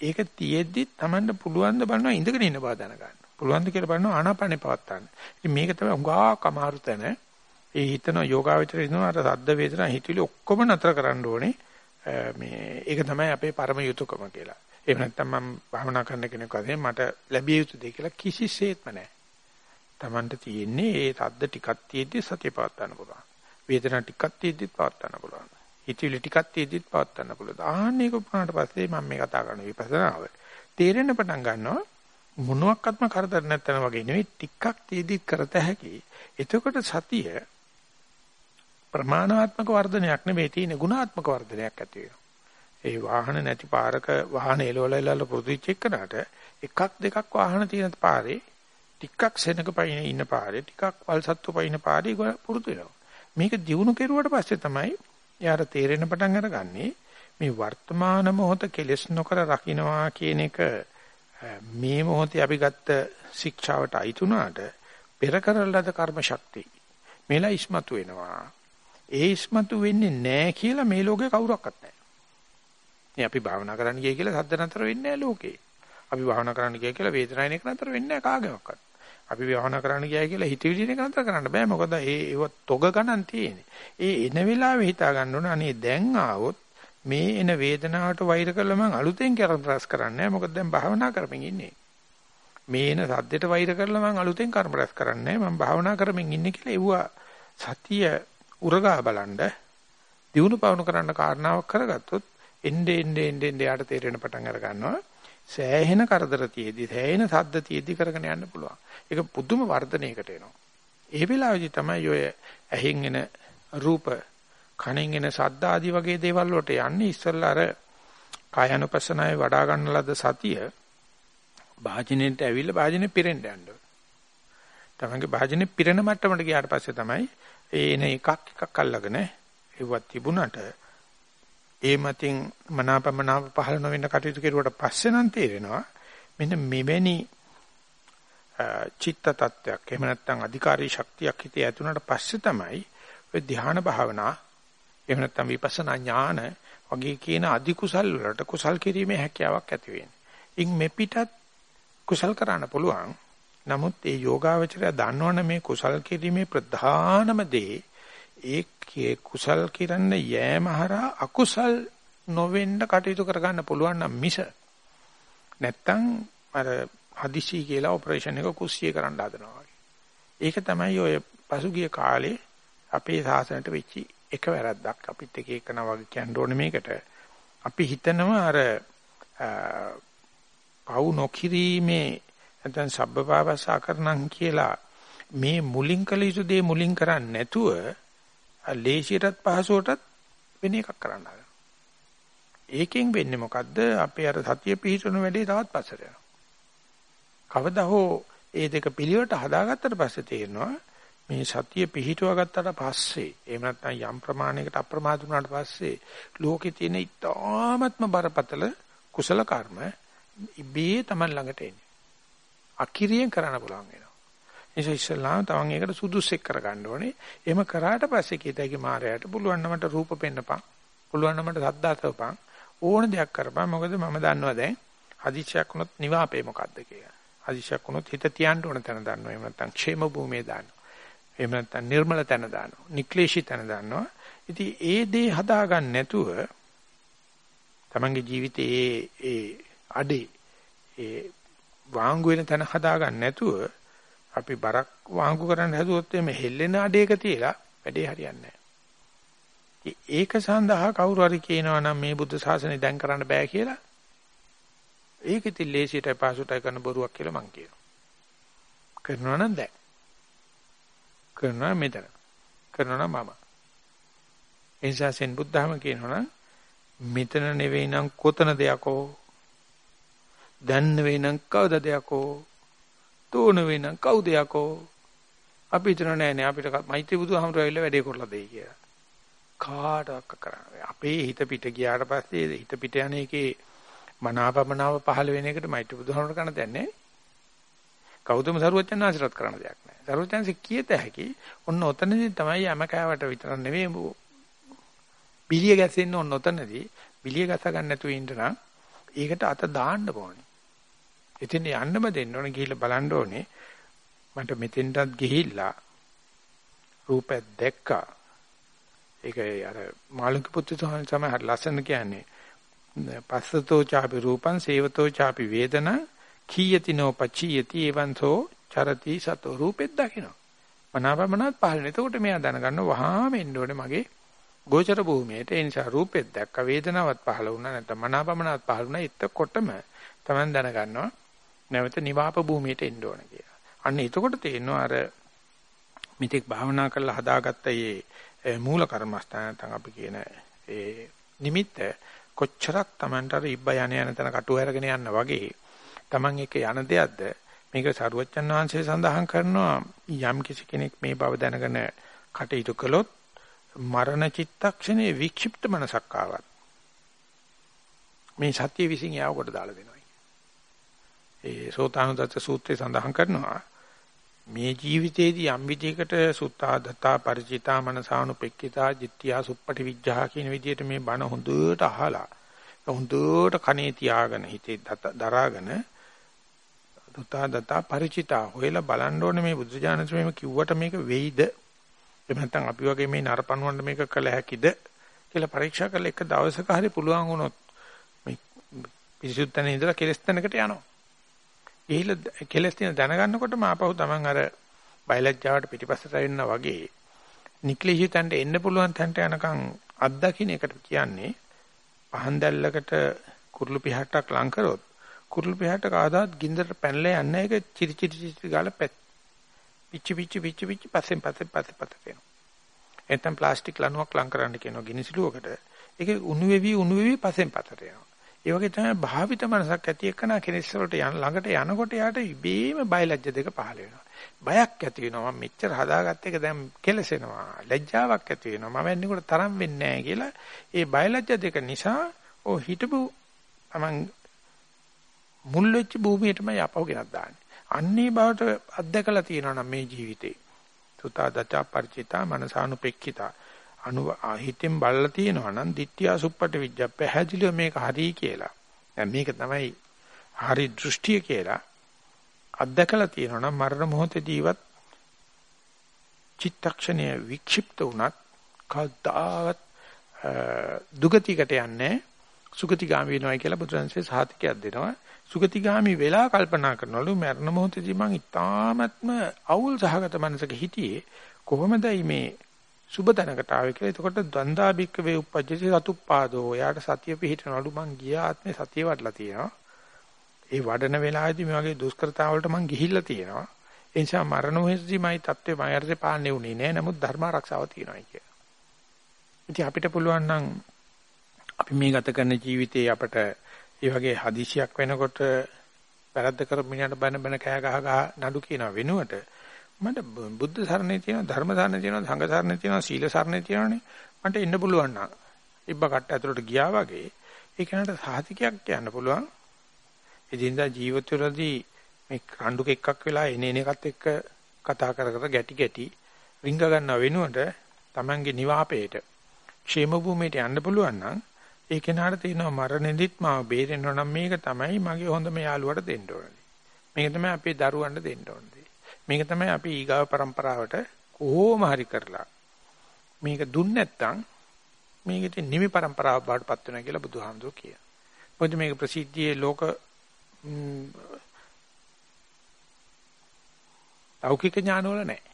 Speaker 1: ඒක තියෙද්දි Tamanට පුළුවන් ද බලනවා ඉඳගෙන ඉන්න බව දැනගන්න. පුළුවන් ද කියලා බලනවා ආනාපානේ පවත්තන්න. ඉතින් මේක තමයි උගා කමාරු තැන. ඒ හිතන යෝගාවචරය ඉන්නවා අර සද්ද වේදනා හිතවිලි ඔක්කොම නතර කරන්න ඕනේ. මේ ඒක තමයි අපේ පරම යුතුයකම කියලා. එහෙම නැත්නම් මම භාවනා කරන කෙනෙක් වශයෙන් මට ලැබිය යුතු දෙයක් කියලා කිසිසේත්ම නැහැ. Tamanට තියෙන්නේ ඒ සද්ද ටිකක් තියෙද්දි සතිය පවත් ගන්න පුළුවන්. වේදනා ටිකක් තියෙද්දි පවත් ගන්න පුළුවන්. හිතවිලි ටිකක් තියෙද්දි පවත් ගන්න පුළුවන්. ආන්නේ කොපුණාට පස්සේ මම මේ කතා කරන විපස්සනාව තේරෙන්න පටන් ගන්නවා මොනවාක්වත්ම කරදර නැත්තන වගේ නෙවෙයි ටිකක් තියෙද්දි කරත හැකි. එතකොට සතිය ප්‍රමාණාත්මක වර්ධනයක් නෙවෙයි තියෙන ගුණාත්මක වර්ධනයක් ඇති වෙනවා. ඒ වාහන නැති පාරක වාහන එලවල එලවල පුරුදුච්ච එකනට එකක් දෙකක් වාහන තියෙන පාරේ ටිකක් සෙනක පයින් ඉන්න පාරේ ටිකක් වල්සත්තු පයින් පාරේ පුරුදු වෙනවා. මේක දිනු කෙරුවට පස්සේ තමයි යාර තේරෙන පටන් අරගන්නේ මේ වර්තමාන මොහොත කෙලස් නොකර රකින්නවා කියන එක මේ මොහොතේ අපි ගත්ත ශික්ෂාවට අයිතුනාට පෙර කරලද කර්ම ශක්තිය මේලා ඉස්මතු වෙනවා ඒ ඉස්මතු වෙන්නේ නැහැ කියලා මේ ලෝකේ කවුරක්වත් නැහැ. මේ අපි භාවනා කරන්න ගිය කියලා සද්ද නතර වෙන්නේ නැහැ ලෝකේ. අපි භාවනා කරන්න ගිය කියලා වේදනාවක් නතර වෙන්නේ නැහැ කාගේවත්. අපි භාවනා කරන්න ගියයි කියලා හිතවිලි එක නතර කරන්න බෑ. මොකද ඒ ඒව තොග ගණන් තියෙන්නේ. ඒ එන වෙලාවේ හිතා ගන්න ඕන අනේ දැන් ආවොත් මේ එන වේදනාවට වෛර කළා මං අලුතෙන් කරප්‍රස් කරන්නේ මොකද දැන් භාවනා කරමින් ඉන්නේ. මේ එන සද්දෙට වෛර කරලා මං අලුතෙන් කර්ම රැස් කරන්නේ මං භාවනා කරමින් ඉන්නේ කියලා එවුවා සතිය උරගා බලන්න දිනු පවණු කරන්න කාරණාවක් කරගත්තොත් එnde ende ende ende යාට තේරෙන පටන් අර ගන්නවා සෑහෙන කරදර තියේදී සෑහෙන සද්ද තියේදී කරගෙන යන්න පුළුවන්. ඒක පුදුම වර්ධනයකට එනවා. ඒ වෙලාවේදී තමයි ඔය ඇහෙන් එන රූප, කනෙන් එන ශබ්ද ආදී වගේ දේවල් වලට යන්නේ ඉස්සෙල්ලා අර කායानुපස්සනාවේ වඩා ගන්න ලද සතිය භාජනෙට ඇවිල්ලා භාජනෙ පිරෙන්න යනවා. තමන්ගේ භාජනෙ පිරෙන මට්ටමට ගියාට පස්සේ තමයි ඒ එන එකක් එකක් අල්ලගෙන ඒවත් තිබුණට ඒ මතින් මනාපමනාප පහළ නොවෙන්න කටයුතු කෙරුවට පස්සේ නම් තේරෙනවා මෙන්න මෙවැනි චිත්ත tattයක් එහෙම නැත්නම් අධිකාරී ශක්තියක් හිතේ ඇතුණට පස්සේ තමයි ඔය ධ්‍යාන භාවනා එහෙම නැත්නම් විපස්සනා ඥාන වගේ කියන අධි කුසල් වලට කුසල් කිරීමේ හැකියාවක් ඇති වෙන්නේ. ඉන් මෙපිටත් කුසල් කරන්න පුළුවන්. නමුත් ඒ යෝගාවචරය දන්නවනේ මේ කුසල් කිරීමේ ප්‍රධානම දේ ඒ කුසල් කිරන්න යෑම හරහා අකුසල් නොවෙන්න කටයුතු කරගන්න පුළුවන් නම් මිස නැත්තම් අර හදිසි කියලා ඔපරේෂන් එක කුස්සිය කරන්න හදනවා වගේ. ඒක තමයි ඔය පසුගිය කාලේ අපේ සාසනයට වෙච්ච එක වැරද්දක්. අපිත් එක එකනා වගේ කියන්න ඕනේ මේකට. අපි හිතනවා අර පවු නොකිරීමේ නැත්නම් සබ්බපාවසා කරනම් කියලා මේ මුලින් කළ යුතු දේ මුලින් කරන්නේ නැතුව ලේසියටත් පහසුවටත් වෙන එකක් කරන්න හදනවා. ඒකෙන් වෙන්නේ මොකද්ද? අපේ අර සතිය පිහිටුන වැඩේ තවත් පස්සට යනවා. කවදා හෝ ඒ දෙක පිළිවෙලට හදාගත්තට පස්සේ තේරෙනවා මේ සතිය පිහිටුවා ගත්තට පස්සේ එහෙම නැත්නම් යම් ප්‍රමාණයකට අප්‍රමාද වුණාට පස්සේ ලෝකේ තියෙන ඉතාමත්ම බරපතල කුසල කර්ම ඉබේ Taman ළඟට එන්නේ. අකිරියෙන් කරන්න පුළුවන් වෙනවා. නිසා ඉස්සල්ලාම තමන් ඒකට සුදුස්සෙක් කරගන්න ඕනේ. එහෙම කරාට පස්සේ කීතයිගේ මායයට පුළුවන් නමට රූප පෙන්නපන්. පුළුවන් නමට සද්දාතවපන්. ඕන දෙයක් කරපන්. මොකද මම දන්නවා දැන් හදිසියක් වුණොත් නිවාපේ මොකද්ද කියලා. හදිසියක් වුණොත් හිත තියන්න ඕන තැන දන්නවා. එහෙම නැත්නම් ക്ഷേම භූමියේ දානවා. එහෙම නැත්නම් නිර්මල තැන දානවා. නික්ලේශී තැන දානවා. ඉතින් ඒ දේ හදාගන්න නැතුව තමන්ගේ ජීවිතයේ ඒ අඩේ ඒ වාංගු වෙන තැන හදාගන්න නැතුව අපි බරක් වාංගු කරන්න හැදුවොත් එමේ හෙල්ලෙන අඩේක තියලා වැඩේ හරියන්නේ නැහැ. ඒක සඳහා කවුරු හරි කියනවා නම් මේ බුද්ධ ශාසනය දැන් කරන්න බෑ කියලා ඒක ඉතින් ලේසියට පාසුටයි කරන බොරුවක් කියලා මං කියනවා. කරනවා නම් දැන්. කරනවා මෙතන. කරනවා නම් මම. එනිසා සෙන් බුද්ධහම කියනවා නම් මෙතන නෙවෙයි නම් කොතන දෙයක්ෝ දැන් නෙවෙයි නම් කවද දෙයක්ෝ තෝන වෙන කවුද යකෝ? අපි හිතන නෑ නෑ අපිට මෛත්‍රී බුදුහාමුදුරුවෝ ඇවිල්ලා වැඩේ කරලා දෙයි කියලා. කාටවත් කරන්නේ? අපේ හිත පිට ගියාට පස්සේ හිත පිට යන එකේ මනාපමනාව පහළ වෙන එකට මෛත්‍රී බුදුහාමුදුරුවෝ කරන්න දෙන්නේ කවුදම සරුවචන් ආශිර්වාද කරන දෙයක් නෑ. සරුවචන්සේ කියත හැකි ඔන්න ඔතනදී තමයි යම කෑවට විතර නෙවෙයි බිලිය ගැසෙන්න ඔන්න ඔතනදී බිලිය ගැස ගන්න නැතුව ඉන්න නම් ඒකට අත දාන්න ඕනේ. එතෙන් යන්නම දෙන්න ඕනේ ගිහිල්ලා බලන්න ඕනේ. මට මෙතෙන්ටත් ගිහිල්ලා රූපයක් දැක්කා. ඒක අර මාළුක පුත්තු තමයි හරි ලස්සන කියන්නේ. පස්සතෝ චාපි රූපං සේවතෝ චාපි වේදන කීයති නෝ පචීයති එවන්තෝ චරති සතෝ රූපෙත් දකින්න. මනාපමනත් පහළ. එතකොට මෙයා දැනගන්න වහාම එන්න ඕනේ මගේ ගෝචර භූමියට. ඒ නිසා රූපෙත් දැක්ක වේදනාවක් පහළ වුණා නැත්නම් මනාපමනත් පහළ වුණා. එතකොටම Taman දැනගන්නවා නැවත නිවාප භූමියට එන්න ඕන කියලා. අන්න එතකොට තේරෙනවා අර මිත්‍යක් භාවනා කරලා හදාගත්ත මේ මූල කර්මස්ථාන නැත්නම් අපි කියන ඒ නිමිත්ත කොච්චරක් Tamanට අර ඉබ්බ යන යන තැන කටුව අරගෙන යන්න වගේ Taman එක යන දෙයක්ද මේක සරුවච්චන් වහන්සේ සඳහන් කරනවා යම් කිසි කෙනෙක් මේ බව දැනගෙන කටයුතු කළොත් මරණ චිත්තක්ෂණයේ වික්ෂිප්ත මනසක් ආවත් මේ සත්‍ය විසින් යාව කොට දාලා දෙනවා ඒ සෝතානුදත්ත සූත්‍රය සඳහන් කරනවා. මේ ජීවිතේදී යම් විදිහකට සුත්තා දත්තා ಪರಿචිතා මනසානුපෙක්කිතා ජිත්‍යා සුප්පටි විඥා කියන විදිහට මේ බණ හොඳට අහලා හොඳට කනේ තියාගෙන හිතේ දරාගෙන දුතා දතා ಪರಿචිතා හොයලා බලන්න ඕනේ මේ බුද්ධ ඥානසමෙම කිව්වට මේක වෙයිද? එහෙම නැත්නම් අපි වගේ මේ නරපණුවන්ට මේක කළ හැකිද කියලා පරීක්ෂා කරලා එක දවසක හරි පුළුවන් වුණොත් මේ පිරිසුත් තැන ඉඳලා කෙලස් තැනකට යනවා. ගිහිල්ලා කෙලස් තියෙන දැනගන්නකොටම ආපහු Taman අර බයලජ්ජාවට පිටිපස්සට එන්න වගේ නික්ලිෂි තැනට එන්න පුළුවන් තැනට යනකම් අත්දකින්න එකට කියන්නේ පහන් දැල්ලකට කුරුළු පිහට්ටක් ලං කරොත් කුරුළු පිහට්ට කවදාත් ගින්දරට පැනලා යන්නේ ඒක චිරි චිරි චිරි ගාලා පැත් පිච්චි පිච්චි පිච්චි පිච්චි පස්සෙන් පස්සේ පස්සේ පස්සේ වෙනවා. එතෙන් ප්ලාස්ටික් ලණුවක් ලං කරන්න කියනවා ගිනිසිලුවකට. ඒකේ උණු වෙවි උණු වෙවි පස්සෙන් පතට යනවා. ඒ වගේ තමයි භාවිත මනසක් ඇති එක්කන කෙනෙක් වලට යන ළඟට යනකොට යාට ඉබේම බයලජ්‍ය දෙක පහළ වෙනවා. බයක් ඇති වෙනවා මම මෙච්චර හදාගත්ත එක දැන් කෙලසෙනවා. ලැජ්ජාවක් ඇති වෙනවා. මම එන්නකොට තරම් වෙන්නේ නැහැ කියලා. ඒ බයලජ්‍ය දෙක නිසා ඔය හිටපු තමන් මුල් වෙච්ච භූමියටම යපව ගෙනත් දාන්නේ. අන්නේ බවට අත්දකලා තියෙනවා නම් මේ ජීවිතේ. සුතා දචා ಪರಿචිතා මනසානුපෙක්ඛිතා අනු හිතෙන් බලලා තියෙනවා නම් ditthya suppata vijja පැහැදිලිව මේක හරි කියලා. දැන් මේක තමයි හරි දෘෂ්ටිය කියලා අත්දකලා තියෙනවා නම් මරණ මොහොතදීවත් චිත්තක්ෂණය වික්ෂිප්ත වුණත් කවදාවත් දුගතිකට යන්නේ සුගතිගාමී වෙනවා කියලා බුදුරජාණන්සේ සාතිකයක් දෙනවා. සුගතිගාමි වෙලා කල්පනා කරනවලු මරණ මොහොතදී මං ඉතාමත්ම අවුල් සහගත මනසක හිටියේ කොහොමදයි මේ සුබ තැනකට ආවේ කියලා. එතකොට ද්වන්දා බික්ක වේ උපජ්ජති සතුප්පාදෝ. යාට සතිය පිහිටනවලු මං ගිය ආත්මේ සතිය වඩලා තියෙනවා. ඒ වඩන වෙලාවේදී මේ වගේ දුෂ්කරතාවලට මං ගිහිල්ලා තියෙනවා. ඒ නිසා මරණ මොහොතදී මයි தත්ත්වේ මයි අරසේ පාන්නේ උනේ නෑ. නමුත් ධර්ම ආරක්ෂාව තියෙනවායි කියලා. ඉතින් අපිට පුළුවන් නම් අපි මේ ගත කරන ජීවිතේ අපට ඒ වගේ හදිසියක් වෙනකොට වැරද්ද කරපු මිනිහට බන බන කෑ ගහ ගහ නඩු කියන වෙනුවට මට බුද්ධ සරණේ තියෙනවා ධර්ම සරණේ තියෙනවා සංඝ සරණේ තියෙනවා සීල සරණේ තියෙනවානේ මට ඉන්න පුළුවන් නම් ඉබ්බ කට්ට ඇතුලට ගියා වගේ ඒ කෙනාට සාහිතිකයක් කියන්න පුළුවන් එදිනදා ජීවිතවලදී මේ රණ්ඩු කෙක්කක් වෙලා එන එන එකත් එක්ක කතා කර කර ගැටි ගැටි රිංග ගන්නව වෙනුවට Tamange නිවාපේට ക്ഷേම භූමියට යන්න පුළුවන් නම් ඒ කෙනාට තියෙනවා මරණෙදිත් මාව බේරෙන්න නම් මේක තමයි මගේ හොඳම යාළුවට දෙන්න ඕනේ. මේක තමයි අපේ දරුවන්ට දෙන්න ඕනේ. මේක තමයි අපි ඊගාව પરම්පරාවට කොහොම හරි කරලා මේක දුන්නේ නැත්නම් මේකට නිමි પરම්පරාව බාටපත් වෙනවා කියලා බුදුහාමුදුරුවෝ කියන. මොකද මේක ප්‍රසිද්ධියේ ලෝක ලෞකික ඥානවල නැහැ.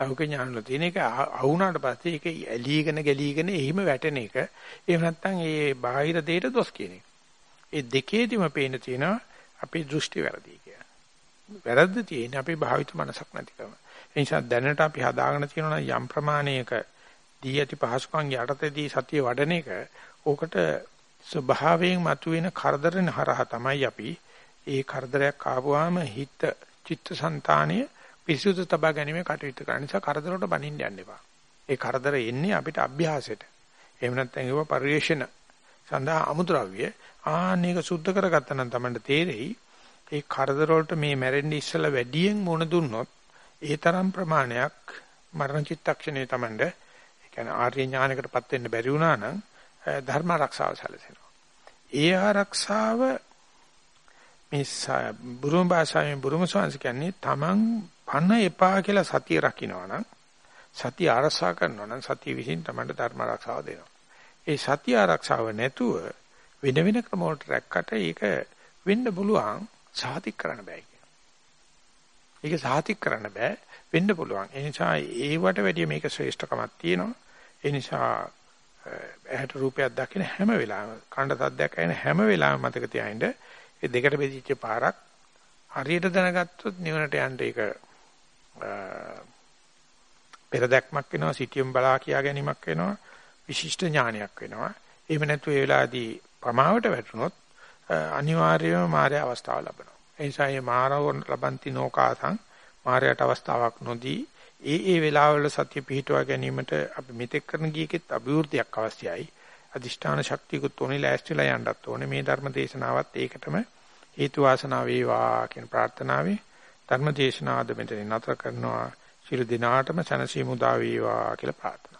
Speaker 1: ලෞකික ඥානවල තියෙන එක අහුණාට පස්සේ ඒක ඇලීගෙන ගැලීගෙන එහිම වැටෙන එක. එහෙම නැත්නම් ඒ බාහිර දෙයට දොස් කියන එක. ඒ දෙකේදිම පේන තියෙනවා අපේ දෘෂ්ටි වැරදි. වැරද්ද තියෙන්නේ අපේ භාවිත මනසක් නැතිකම. ඒ නිසා දැනට අපි හදාගෙන තියෙනවා යම් ප්‍රමාණයක දී ඇති පහසුකම් යටතේදී සතිය වඩන එක ඕකට ස්වභාවයෙන් මතුවෙන කරදරන හරහා තමයි අපි ඒ කරදරයක් ආවම හිත චිත්තසංතානීය පිරිසුදු තබා ගැනීම කටයුතු කරන නිසා කරදරවලට බනින්න යන්න එපා. ඒ කරදර එන්නේ අපිට අභ්‍යාසයට. එහෙම නැත්නම් ඒව පරිේශන සඳහා අමුද්‍රව්‍ය ආන්නේක සුද්ධ කරගත්තා නම් තමයි තේරෙයි. ඒ කරදර වලට මේ මැරෙන්න ඉස්සලා වැඩියෙන් මුණ දුන්නොත් ඒ තරම් ප්‍රමාණයක් මරණ චිත්තක්ෂණේ තමන්ද ඒ කියන්නේ ආර්ය ඥානයකටපත් වෙන්න බැරි වුණා නම් ධර්ම ආරක්ෂාව සැලසෙනවා. ඒ ආරක්ෂාව මේ බුරුම භාෂාවෙන් බුරුම සංස් කියන්නේ තමන් පන්න එපා කියලා සතිය රකින්නවා නම් සතිය ආරක්ෂා කරනවා නම් සතිය විසින් තමයි ධර්ම ආරක්ෂාව දෙනවා. ඒ සතිය ආරක්ෂාව නැතුව වෙන වෙන ක්‍රම වලට රැක්කට ඒක වෙන්න පුළුවන් සාතික් කරන්න බෑ කියන. ඒක සාතික් කරන්න බෑ වෙන්න පුළුවන්. ඒ නිසා ඒවට වැඩිය මේක ශ්‍රේෂ්ඨකමක් තියෙනවා. ඒ නිසා ඇහැට රූපයක් දකින හැම වෙලාවෙම කණ්ඩ සද්දයක් ඇහෙන හැම වෙලාවෙම මතක තියාගන්න ඒ දෙකට බෙදිච්ච පාරක් හරියට දැනගත්තොත් නිවනට යන්න ඒක පෙරදැක්මක් වෙනවා සිටියම් බලා කියා ගැනීමක් වෙනවා විශිෂ්ට ඥානයක් වෙනවා එහෙම නැතු ඒ වෙලාවේදී ප්‍රමාවට වැටුනොත් අනිවාර්යයෙන්ම මාය අවස්ථාව ලබනවා. ඒ නිසා මේ මානව ලබන්ති නෝකාසං මායයට අවස්ථාවක් නොදී ඒ ඒ වෙලාවවල සතිය පිහිටුවා ගැනීමට අපි මෙතෙක් කරන ගියකෙත් අභිවෘද්ධියක් අවශ්‍යයි. අදිෂ්ඨාන ශක්තියකුත් ඕනේ ලෑස්තිලා යන්නත් ඕනේ. මේ ධර්ම දේශනාවත් ඒකටම හේතු වාසනා වේවා කියන ප්‍රාර්ථනාවෙන් ධර්ම දේශනාවද මෙතන නතර කරනවා. ශිරු දිනාටම සනසීමු දා වේවා කියලා ප්‍රාර්ථනා